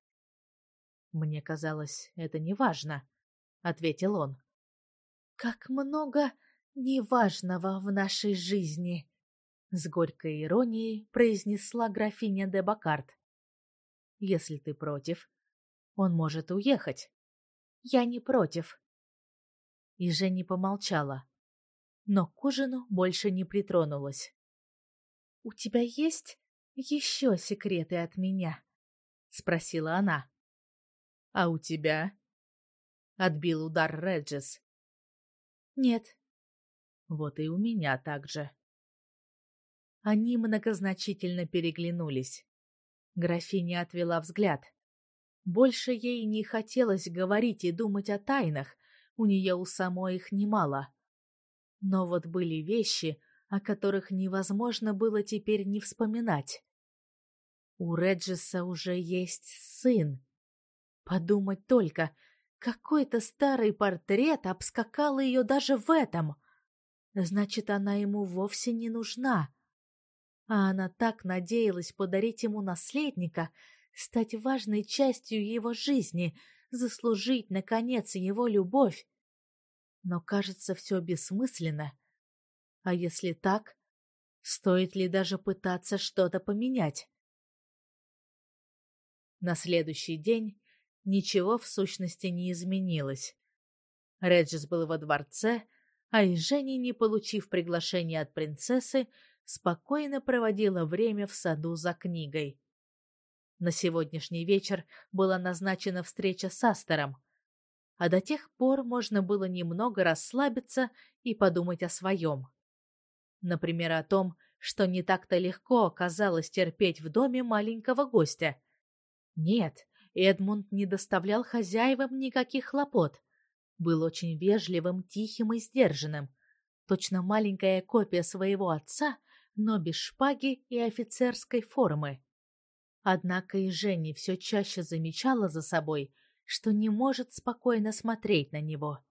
Мне казалось, это неважно, ответил он. Как много неважного в нашей жизни, с горькой иронией произнесла графиня де Бакарт. Если ты против, он может уехать. Я не против. И Женя помолчала, но к ужину больше не притронулась. «У тебя есть еще секреты от меня?» — спросила она. «А у тебя?» — отбил удар Реджес. «Нет». «Вот и у меня так же». Они многозначительно переглянулись. Графиня отвела взгляд. Больше ей не хотелось говорить и думать о тайнах, у нее у самой их немало. Но вот были вещи, о которых невозможно было теперь не вспоминать. У Реджиса уже есть сын. Подумать только, какой-то старый портрет обскакал ее даже в этом. Значит, она ему вовсе не нужна. А она так надеялась подарить ему наследника, стать важной частью его жизни, заслужить, наконец, его любовь. Но, кажется, все бессмысленно. А если так, стоит ли даже пытаться что-то поменять? На следующий день ничего в сущности не изменилось. Реджис был во дворце, а и Женя, не получив приглашения от принцессы, спокойно проводила время в саду за книгой. На сегодняшний вечер была назначена встреча с Астером, а до тех пор можно было немного расслабиться и подумать о своем. Например, о том, что не так-то легко оказалось терпеть в доме маленького гостя. Нет, Эдмунд не доставлял хозяевам никаких хлопот. Был очень вежливым, тихим и сдержанным. Точно маленькая копия своего отца, но без шпаги и офицерской формы. Однако и Женя все чаще замечала за собой, что не может спокойно смотреть на него.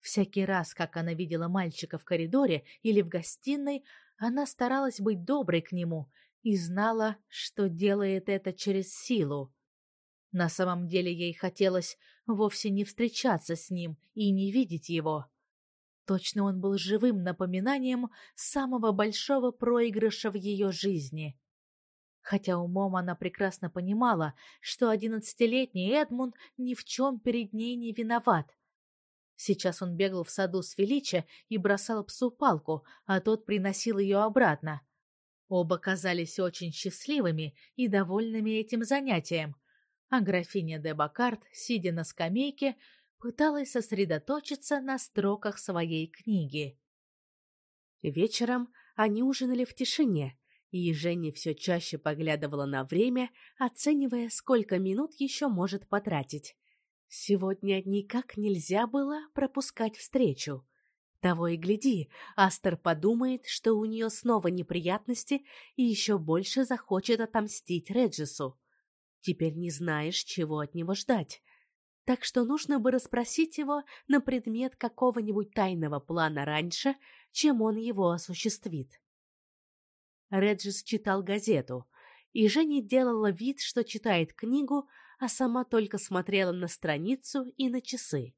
Всякий раз, как она видела мальчика в коридоре или в гостиной, она старалась быть доброй к нему и знала, что делает это через силу. На самом деле ей хотелось вовсе не встречаться с ним и не видеть его. Точно он был живым напоминанием самого большого проигрыша в ее жизни. Хотя умом она прекрасно понимала, что одиннадцатилетний Эдмунд ни в чем перед ней не виноват. Сейчас он бегал в саду с Фелича и бросал псу палку, а тот приносил ее обратно. Оба казались очень счастливыми и довольными этим занятием, а графиня де Бакарт, сидя на скамейке, пыталась сосредоточиться на строках своей книги. Вечером они ужинали в тишине, и Женя все чаще поглядывала на время, оценивая, сколько минут еще может потратить. Сегодня никак нельзя было пропускать встречу. Того и гляди, Астер подумает, что у нее снова неприятности и еще больше захочет отомстить Реджису. Теперь не знаешь, чего от него ждать. Так что нужно бы расспросить его на предмет какого-нибудь тайного плана раньше, чем он его осуществит. Реджис читал газету, и Женя делала вид, что читает книгу, а сама только смотрела на страницу и на часы.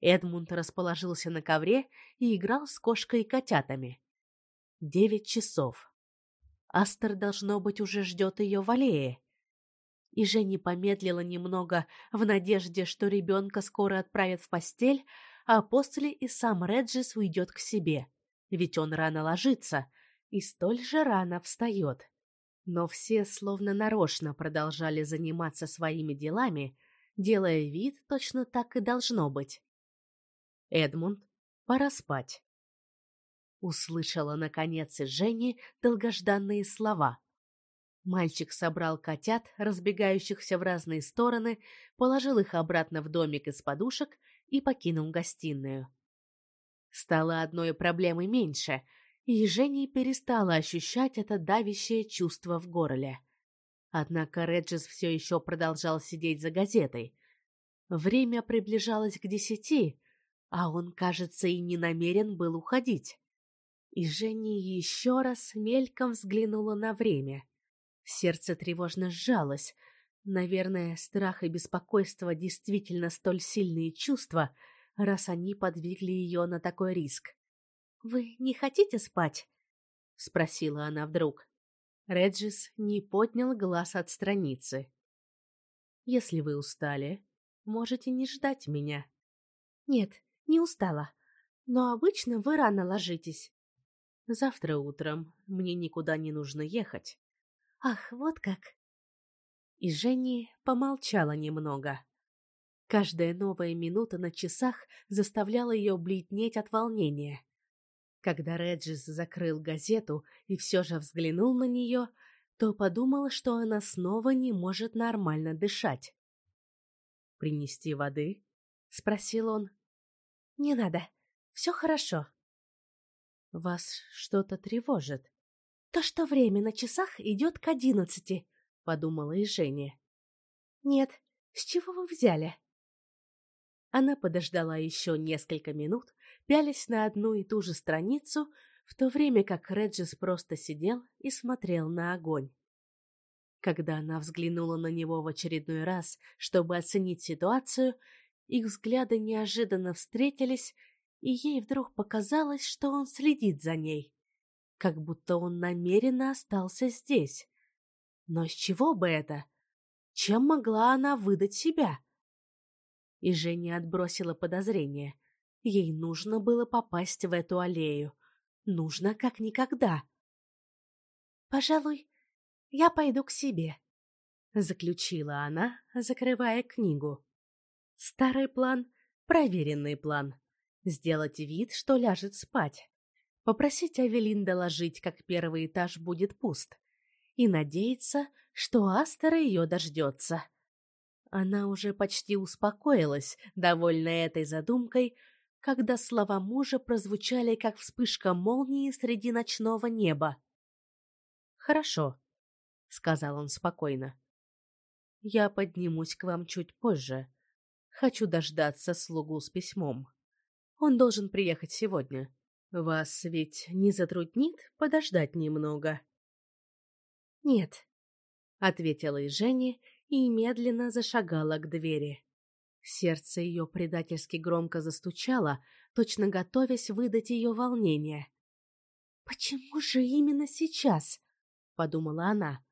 Эдмунд расположился на ковре и играл с кошкой и котятами. Девять часов. Астер, должно быть, уже ждет ее в аллее. И Женя помедлила немного в надежде, что ребенка скоро отправят в постель, а после и сам Реджис уйдет к себе, ведь он рано ложится и столь же рано встает но все словно нарочно продолжали заниматься своими делами, делая вид, точно так и должно быть. Эдмунд, пора спать. Услышала наконец из Жени долгожданные слова. Мальчик собрал котят, разбегающихся в разные стороны, положил их обратно в домик из подушек и покинул гостиную. Стало одной проблемой меньше, и Женя перестала ощущать это давящее чувство в горле. Однако Реджис все еще продолжал сидеть за газетой. Время приближалось к десяти, а он, кажется, и не намерен был уходить. И Женя еще раз мельком взглянула на время. Сердце тревожно сжалось. Наверное, страх и беспокойство действительно столь сильные чувства, раз они подвигли ее на такой риск. «Вы не хотите спать?» — спросила она вдруг. Реджис не поднял глаз от страницы. «Если вы устали, можете не ждать меня». «Нет, не устала. Но обычно вы рано ложитесь». «Завтра утром мне никуда не нужно ехать. Ах, вот как. И Женни помолчала немного. Каждая новая минута на часах заставляла ее бледнеть от волнения. Когда Реджис закрыл газету и все же взглянул на нее, то подумал, что она снова не может нормально дышать. «Принести воды?» — спросил он. «Не надо. Все хорошо». «Вас что-то тревожит?» То, что время на часах идет к одиннадцати, подумала и Женя. Нет, с чего вы взяли? Она подождала еще несколько минут, пялись на одну и ту же страницу, в то время как Реджис просто сидел и смотрел на огонь. Когда она взглянула на него в очередной раз, чтобы оценить ситуацию, их взгляды неожиданно встретились, и ей вдруг показалось, что он следит за ней как будто он намеренно остался здесь. Но с чего бы это? Чем могла она выдать себя? И Женя отбросила подозрение. Ей нужно было попасть в эту аллею. Нужно как никогда. «Пожалуй, я пойду к себе», — заключила она, закрывая книгу. Старый план — проверенный план. Сделать вид, что ляжет спать попросить Авелин доложить, как первый этаж будет пуст, и надеяться, что Астера ее дождется. Она уже почти успокоилась, довольная этой задумкой, когда слова мужа прозвучали, как вспышка молнии среди ночного неба. «Хорошо», — сказал он спокойно. «Я поднимусь к вам чуть позже. Хочу дождаться слугу с письмом. Он должен приехать сегодня. Вас ведь не затруднит подождать немного? Нет, ответила и Женя и медленно зашагала к двери. Сердце ее предательски громко застучало, точно готовясь выдать ее волнение. Почему же именно сейчас? подумала она.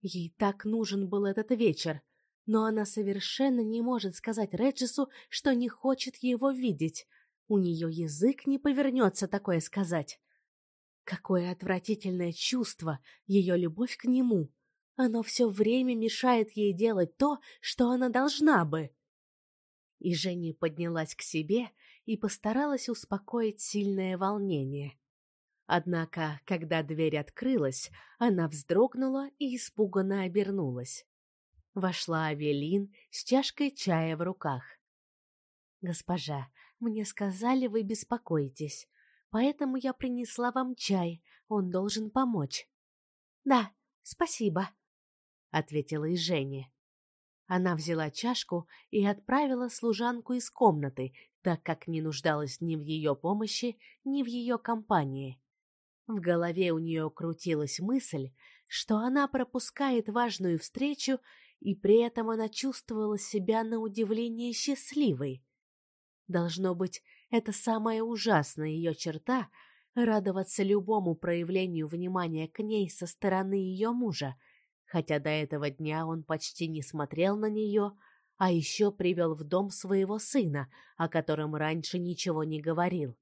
Ей так нужен был этот вечер, но она совершенно не может сказать Реджису, что не хочет его видеть. У нее язык не повернется такое сказать. Какое отвратительное чувство, ее любовь к нему. Оно все время мешает ей делать то, что она должна бы. И Женя поднялась к себе и постаралась успокоить сильное волнение. Однако, когда дверь открылась, она вздрогнула и испуганно обернулась. Вошла Авелин с чашкой чая в руках. «Госпожа, мне сказали, вы беспокоитесь, поэтому я принесла вам чай, он должен помочь». «Да, спасибо», — ответила и Женя. Она взяла чашку и отправила служанку из комнаты, так как не нуждалась ни в ее помощи, ни в ее компании. В голове у нее крутилась мысль, что она пропускает важную встречу, и при этом она чувствовала себя на удивление счастливой. Должно быть, это самая ужасная ее черта — радоваться любому проявлению внимания к ней со стороны ее мужа, хотя до этого дня он почти не смотрел на нее, а еще привел в дом своего сына, о котором раньше ничего не говорил.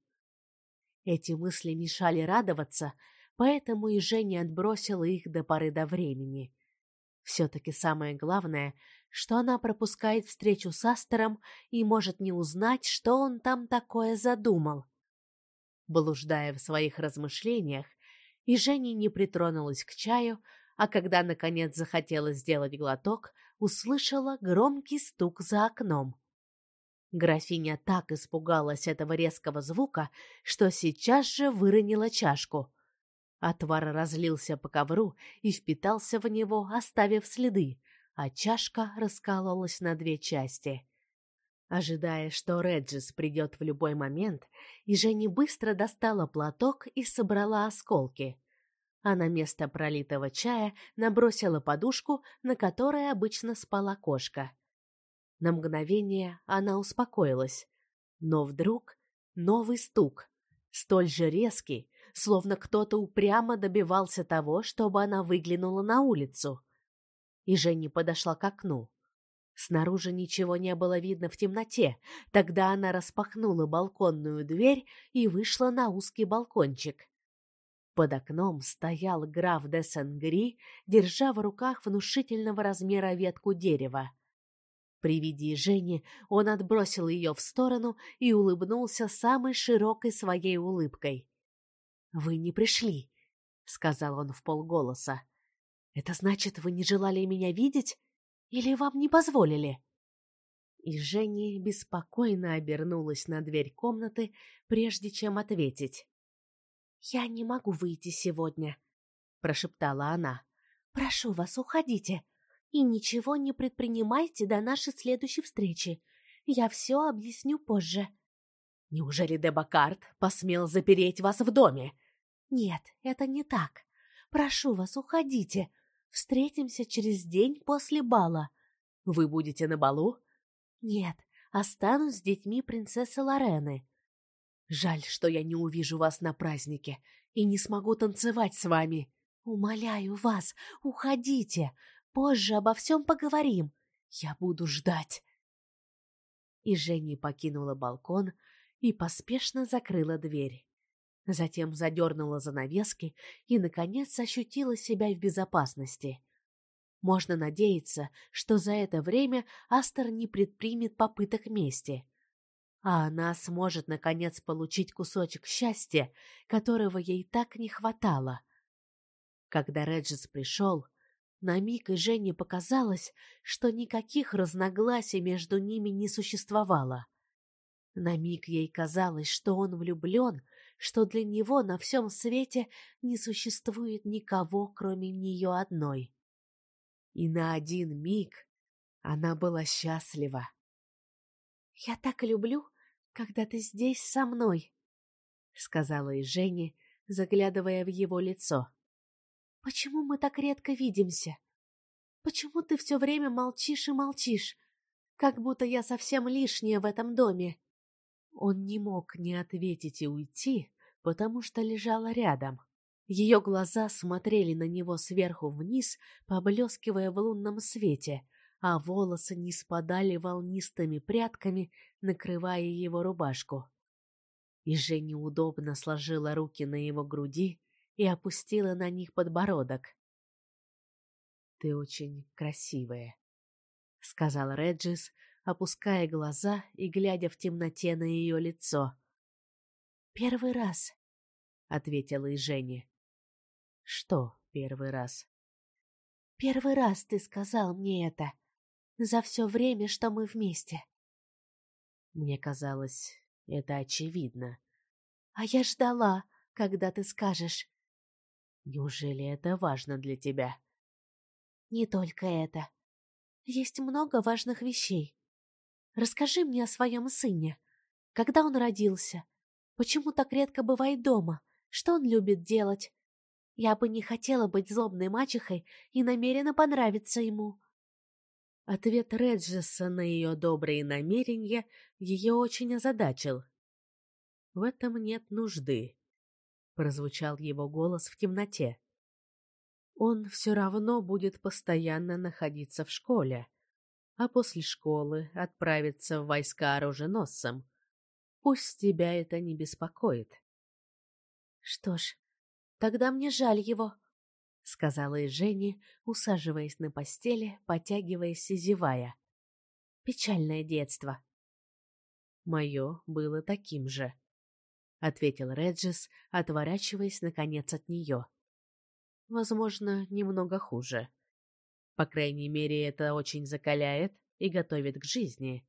Эти мысли мешали радоваться, поэтому и Женя отбросила их до поры до времени. Все-таки самое главное — что она пропускает встречу с Астером и может не узнать, что он там такое задумал. Блуждая в своих размышлениях, и Женя не притронулась к чаю, а когда, наконец, захотела сделать глоток, услышала громкий стук за окном. Графиня так испугалась этого резкого звука, что сейчас же выронила чашку. Отвар разлился по ковру и впитался в него, оставив следы, а чашка раскололась на две части. Ожидая, что Реджис придет в любой момент, и Женя быстро достала платок и собрала осколки. А на место пролитого чая набросила подушку, на которой обычно спала кошка. На мгновение она успокоилась, но вдруг новый стук, столь же резкий, словно кто-то упрямо добивался того, чтобы она выглянула на улицу. И Женя подошла к окну. Снаружи ничего не было видно в темноте. Тогда она распахнула балконную дверь и вышла на узкий балкончик. Под окном стоял граф де Сенгри, держа в руках внушительного размера ветку дерева. При виде Жени он отбросил ее в сторону и улыбнулся самой широкой своей улыбкой. «Вы не пришли», — сказал он вполголоса. «Это значит, вы не желали меня видеть? Или вам не позволили?» И Женя беспокойно обернулась на дверь комнаты, прежде чем ответить. «Я не могу выйти сегодня», — прошептала она. «Прошу вас, уходите и ничего не предпринимайте до нашей следующей встречи. Я все объясню позже». «Неужели Дебакарт посмел запереть вас в доме?» «Нет, это не так. Прошу вас, уходите. Встретимся через день после бала». «Вы будете на балу?» «Нет, останусь с детьми принцессы Лорены». «Жаль, что я не увижу вас на празднике и не смогу танцевать с вами». «Умоляю вас, уходите. Позже обо всем поговорим. Я буду ждать. И Женя покинула балкон и поспешно закрыла дверь. Затем задернула занавески и, наконец, ощутила себя в безопасности. Можно надеяться, что за это время Астер не предпримет попыток мести. А она сможет, наконец, получить кусочек счастья, которого ей так не хватало. Когда Реджис пришел, на миг и Жене показалось, что никаких разногласий между ними не существовало. На миг ей казалось, что он влюблен, что для него на всем свете не существует никого, кроме нее одной. И на один миг она была счастлива. «Я так люблю, когда ты здесь со мной», — сказала и Женя, заглядывая в его лицо. Почему мы так редко видимся? Почему ты все время молчишь и молчишь, как будто я совсем лишняя в этом доме? Он не мог не ответить и уйти, потому что лежала рядом. Ее глаза смотрели на него сверху вниз, поблескивая в лунном свете, а волосы не спадали волнистыми прядками, накрывая его рубашку. И Женя удобно сложила руки на его груди, и опустила на них подбородок. «Ты очень красивая», — сказал Реджис, опуская глаза и глядя в темноте на ее лицо. «Первый раз», — ответила и Женя. «Что первый раз?» «Первый раз ты сказал мне это. За все время, что мы вместе». Мне казалось, это очевидно. «А я ждала, когда ты скажешь. Неужели это важно для тебя? Не только это. Есть много важных вещей. Расскажи мне о своем сыне. Когда он родился? Почему так редко бывает дома? Что он любит делать? Я бы не хотела быть злобной мачехой и намерена понравиться ему. Ответ Реджеса на ее добрые намерения ее очень озадачил. В этом нет нужды прозвучал его голос в темноте. Он все равно будет постоянно находиться в школе, а после школы отправиться в войска оруженосцем. Пусть тебя это не беспокоит. Что ж, тогда мне жаль его, сказала и Женя, усаживаясь на постели, потягиваясь и зевая. Печальное детство. Мое было таким же. — ответил Реджис, отворачиваясь, наконец, от нее. Возможно, немного хуже. По крайней мере, это очень закаляет и готовит к жизни.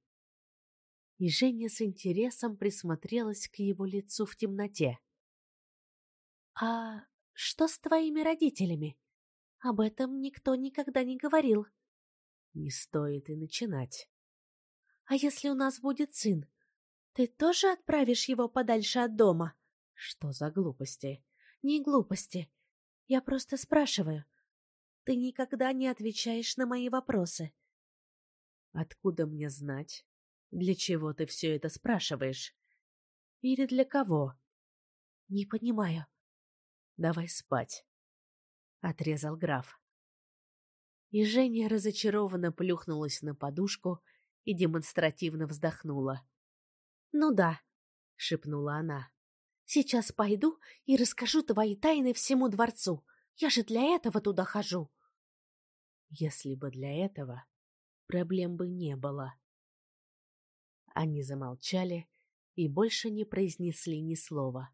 И Женя с интересом присмотрелась к его лицу в темноте. «А что с твоими родителями? Об этом никто никогда не говорил». «Не стоит и начинать». «А если у нас будет сын? Ты тоже отправишь его подальше от дома?» «Что за глупости?» «Не глупости. Я просто спрашиваю. Ты никогда не отвечаешь на мои вопросы. Откуда мне знать? Для чего ты все это спрашиваешь? Или для кого? Не понимаю. Давай спать. Отрезал граф. И Женя разочарованно плюхнулась на подушку и демонстративно вздохнула. «Ну да», — шепнула она. Сейчас пойду и расскажу твои тайны всему дворцу. Я же для этого туда хожу. Если бы для этого, проблем бы не было. Они замолчали и больше не произнесли ни слова.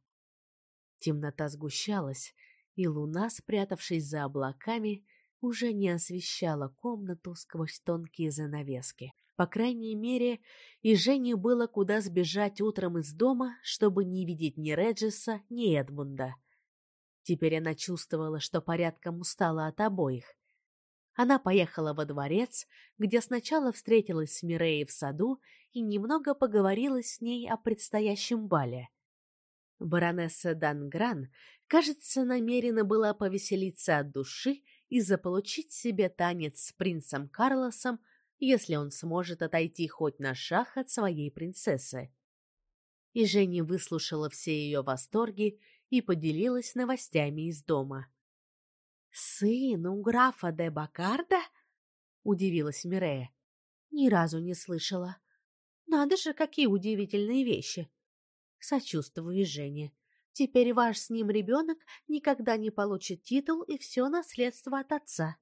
Темнота сгущалась, и луна, спрятавшись за облаками, уже не освещала комнату сквозь тонкие занавески. По крайней мере, и Жене было куда сбежать утром из дома, чтобы не видеть ни Реджиса, ни Эдмунда. Теперь она чувствовала, что порядком устала от обоих. Она поехала во дворец, где сначала встретилась с Миреей в саду и немного поговорила с ней о предстоящем бале. Баронесса Дангран, кажется, намерена была повеселиться от души и заполучить себе танец с принцем Карлосом если он сможет отойти хоть на шаг от своей принцессы. И Женя выслушала все ее восторги и поделилась новостями из дома. «Сын у графа де Бакарда?» — удивилась Мирея. «Ни разу не слышала. Надо же, какие удивительные вещи!» «Сочувствую Жене. Теперь ваш с ним ребенок никогда не получит титул и все наследство от отца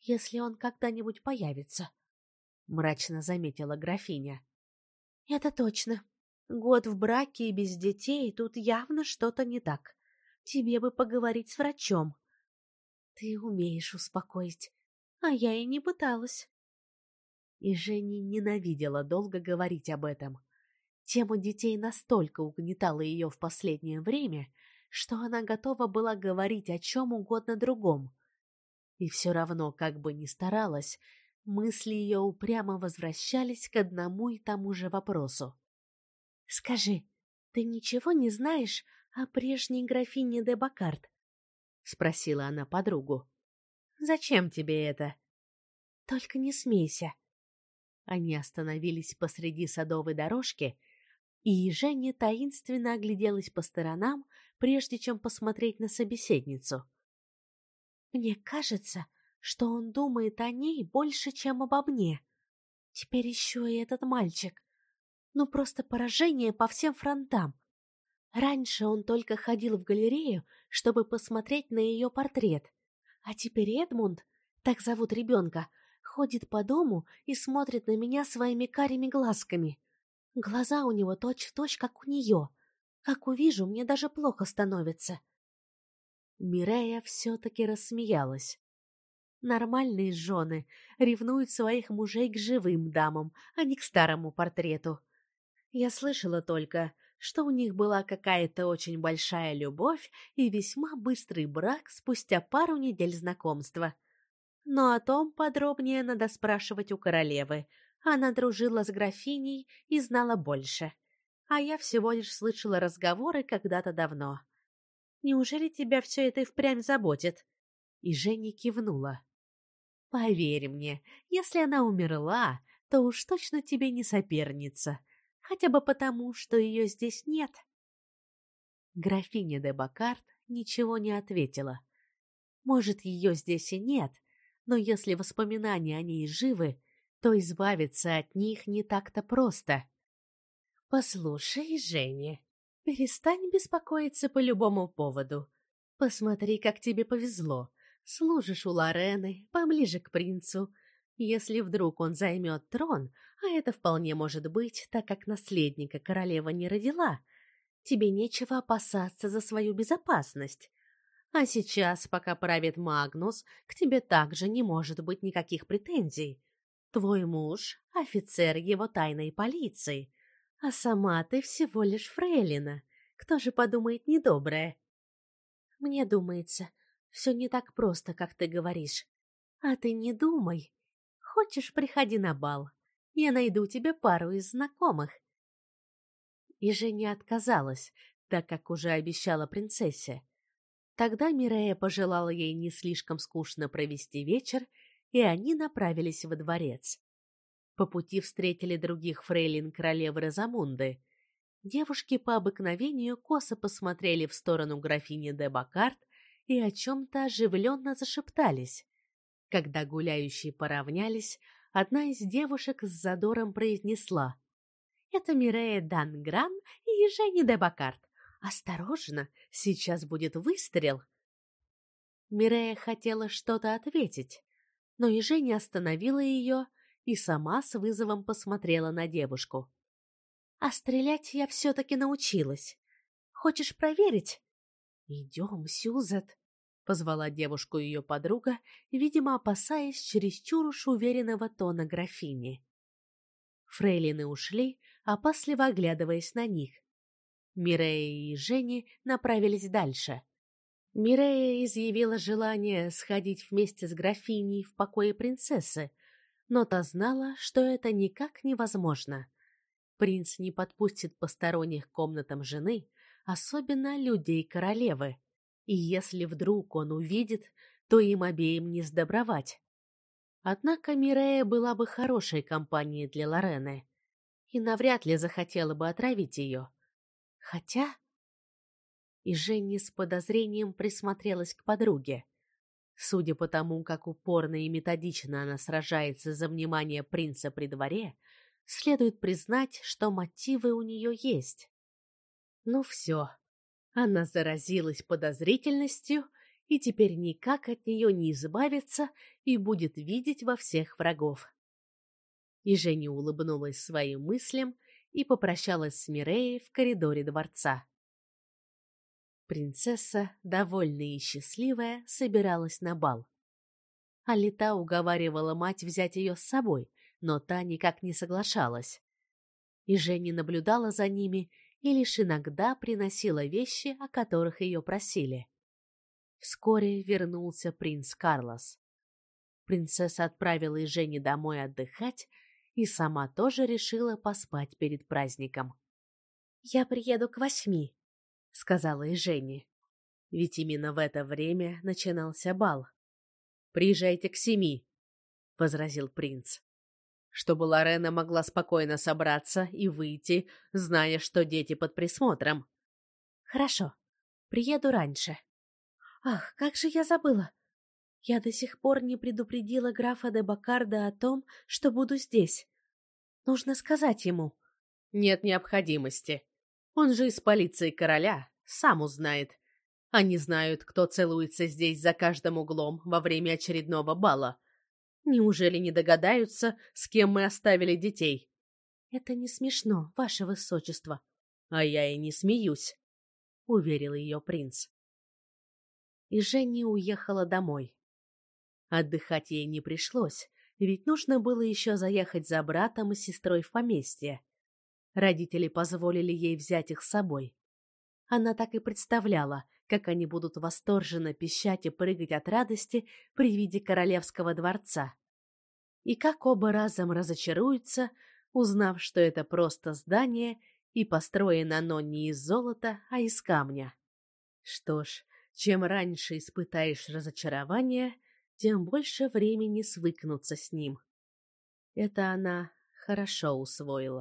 если он когда-нибудь появится, — мрачно заметила графиня. — Это точно. Год в браке и без детей, тут явно что-то не так. Тебе бы поговорить с врачом. Ты умеешь успокоить, а я и не пыталась. И Женя ненавидела долго говорить об этом. Тема детей настолько угнетала ее в последнее время, что она готова была говорить о чем угодно другом. И все равно, как бы ни старалась, мысли ее упрямо возвращались к одному и тому же вопросу. «Скажи, ты ничего не знаешь о прежней графине де Бакарт?» — спросила она подругу. «Зачем тебе это?» «Только не смейся». Они остановились посреди садовой дорожки, и Женя таинственно огляделась по сторонам, прежде чем посмотреть на собеседницу — мне кажется, что он думает о ней больше, чем обо мне. Теперь еще и этот мальчик. Ну, просто поражение по всем фронтам. Раньше он только ходил в галерею, чтобы посмотреть на ее портрет. А теперь Эдмунд, так зовут ребенка, ходит по дому и смотрит на меня своими карими глазками. Глаза у него точь-в-точь, точь, как у нее. Как увижу, мне даже плохо становится. Мирея все-таки рассмеялась. Нормальные жены ревнуют своих мужей к живым дамам, а не к старому портрету. Я слышала только, что у них была какая-то очень большая любовь и весьма быстрый брак спустя пару недель знакомства. Но о том подробнее надо спрашивать у королевы. Она дружила с графиней и знала больше. А я всего лишь слышала разговоры когда-то давно. Неужели тебя все это и впрямь заботит?» И Женя кивнула. «Поверь мне, если она умерла, то уж точно тебе не соперница, хотя бы потому, что ее здесь нет». Графиня де Бакарт ничего не ответила. Может, ее здесь и нет, но если воспоминания о ней живы, то избавиться от них не так-то просто. «Послушай, Женя, Перестань беспокоиться по любому поводу. Посмотри, как тебе повезло. Служишь у Лорены, поближе к принцу. Если вдруг он займет трон, а это вполне может быть, так как наследника королева не родила, тебе нечего опасаться за свою безопасность. А сейчас, пока правит Магнус, к тебе также не может быть никаких претензий. Твой муж — офицер его тайной полиции, а сама ты всего лишь фрейлина. Кто же подумает недоброе? Мне думается, все не так просто, как ты говоришь. А ты не думай. Хочешь, приходи на бал. Я найду тебе пару из знакомых. И Женя отказалась, так как уже обещала принцессе. Тогда Мирея пожелала ей не слишком скучно провести вечер, и они направились во дворец. По пути встретили других фрейлин королевы Розамунды. Девушки по обыкновению косо посмотрели в сторону графини де Бакарт и о чем-то оживленно зашептались. Когда гуляющие поравнялись, одна из девушек с задором произнесла. «Это Мирея Дангран и Ежени де Бакарт. Осторожно, сейчас будет выстрел!» Мирея хотела что-то ответить, но Еженя остановила ее и сама с вызовом посмотрела на девушку. «А стрелять я все-таки научилась. Хочешь проверить?» «Идем, Сюзет», — позвала девушку ее подруга, видимо, опасаясь чересчур уж уверенного тона графини. Фрейлины ушли, опасливо оглядываясь на них. Мирея и Жени направились дальше. Мирея изъявила желание сходить вместе с графиней в покое принцессы, но та знала, что это никак невозможно. Принц не подпустит посторонних к комнатам жены, особенно людей королевы. И если вдруг он увидит, то им обеим не сдобровать. Однако Мирея была бы хорошей компанией для Лорены и навряд ли захотела бы отравить ее. Хотя... И Женни с подозрением присмотрелась к подруге. Судя по тому, как упорно и методично она сражается за внимание принца при дворе, следует признать, что мотивы у нее есть. Ну все. Она заразилась подозрительностью и теперь никак от нее не избавится и будет видеть во всех врагов. И Женя улыбнулась своим мыслям и попрощалась с Миреей в коридоре дворца. Принцесса, довольная и счастливая, собиралась на бал. Алита уговаривала мать взять ее с собой, но та никак не соглашалась. И Женя наблюдала за ними и лишь иногда приносила вещи, о которых ее просили. Вскоре вернулся принц Карлос. Принцесса отправила Жене домой отдыхать и сама тоже решила поспать перед праздником. «Я приеду к восьми», — сказала и Жене. Ведь именно в это время начинался бал. «Приезжайте к семи», — возразил принц чтобы Лорена могла спокойно собраться и выйти, зная, что дети под присмотром. Хорошо, приеду раньше. Ах, как же я забыла. Я до сих пор не предупредила графа де Бакарда о том, что буду здесь. Нужно сказать ему. Нет необходимости. Он же из полиции короля, сам узнает. Они знают, кто целуется здесь за каждым углом во время очередного бала. Неужели не догадаются, с кем мы оставили детей? Это не смешно, ваше высочество. А я и не смеюсь, уверил ее принц. И Женя уехала домой. Отдыхать ей не пришлось, ведь нужно было еще заехать за братом и сестрой в поместье. Родители позволили ей взять их с собой. Она так и представляла, как они будут восторженно пищать и прыгать от радости при виде королевского дворца. И как оба разом разочаруются, узнав, что это просто здание и построено оно не из золота, а из камня. Что ж, чем раньше испытаешь разочарование, тем больше времени свыкнуться с ним. Это она хорошо усвоила.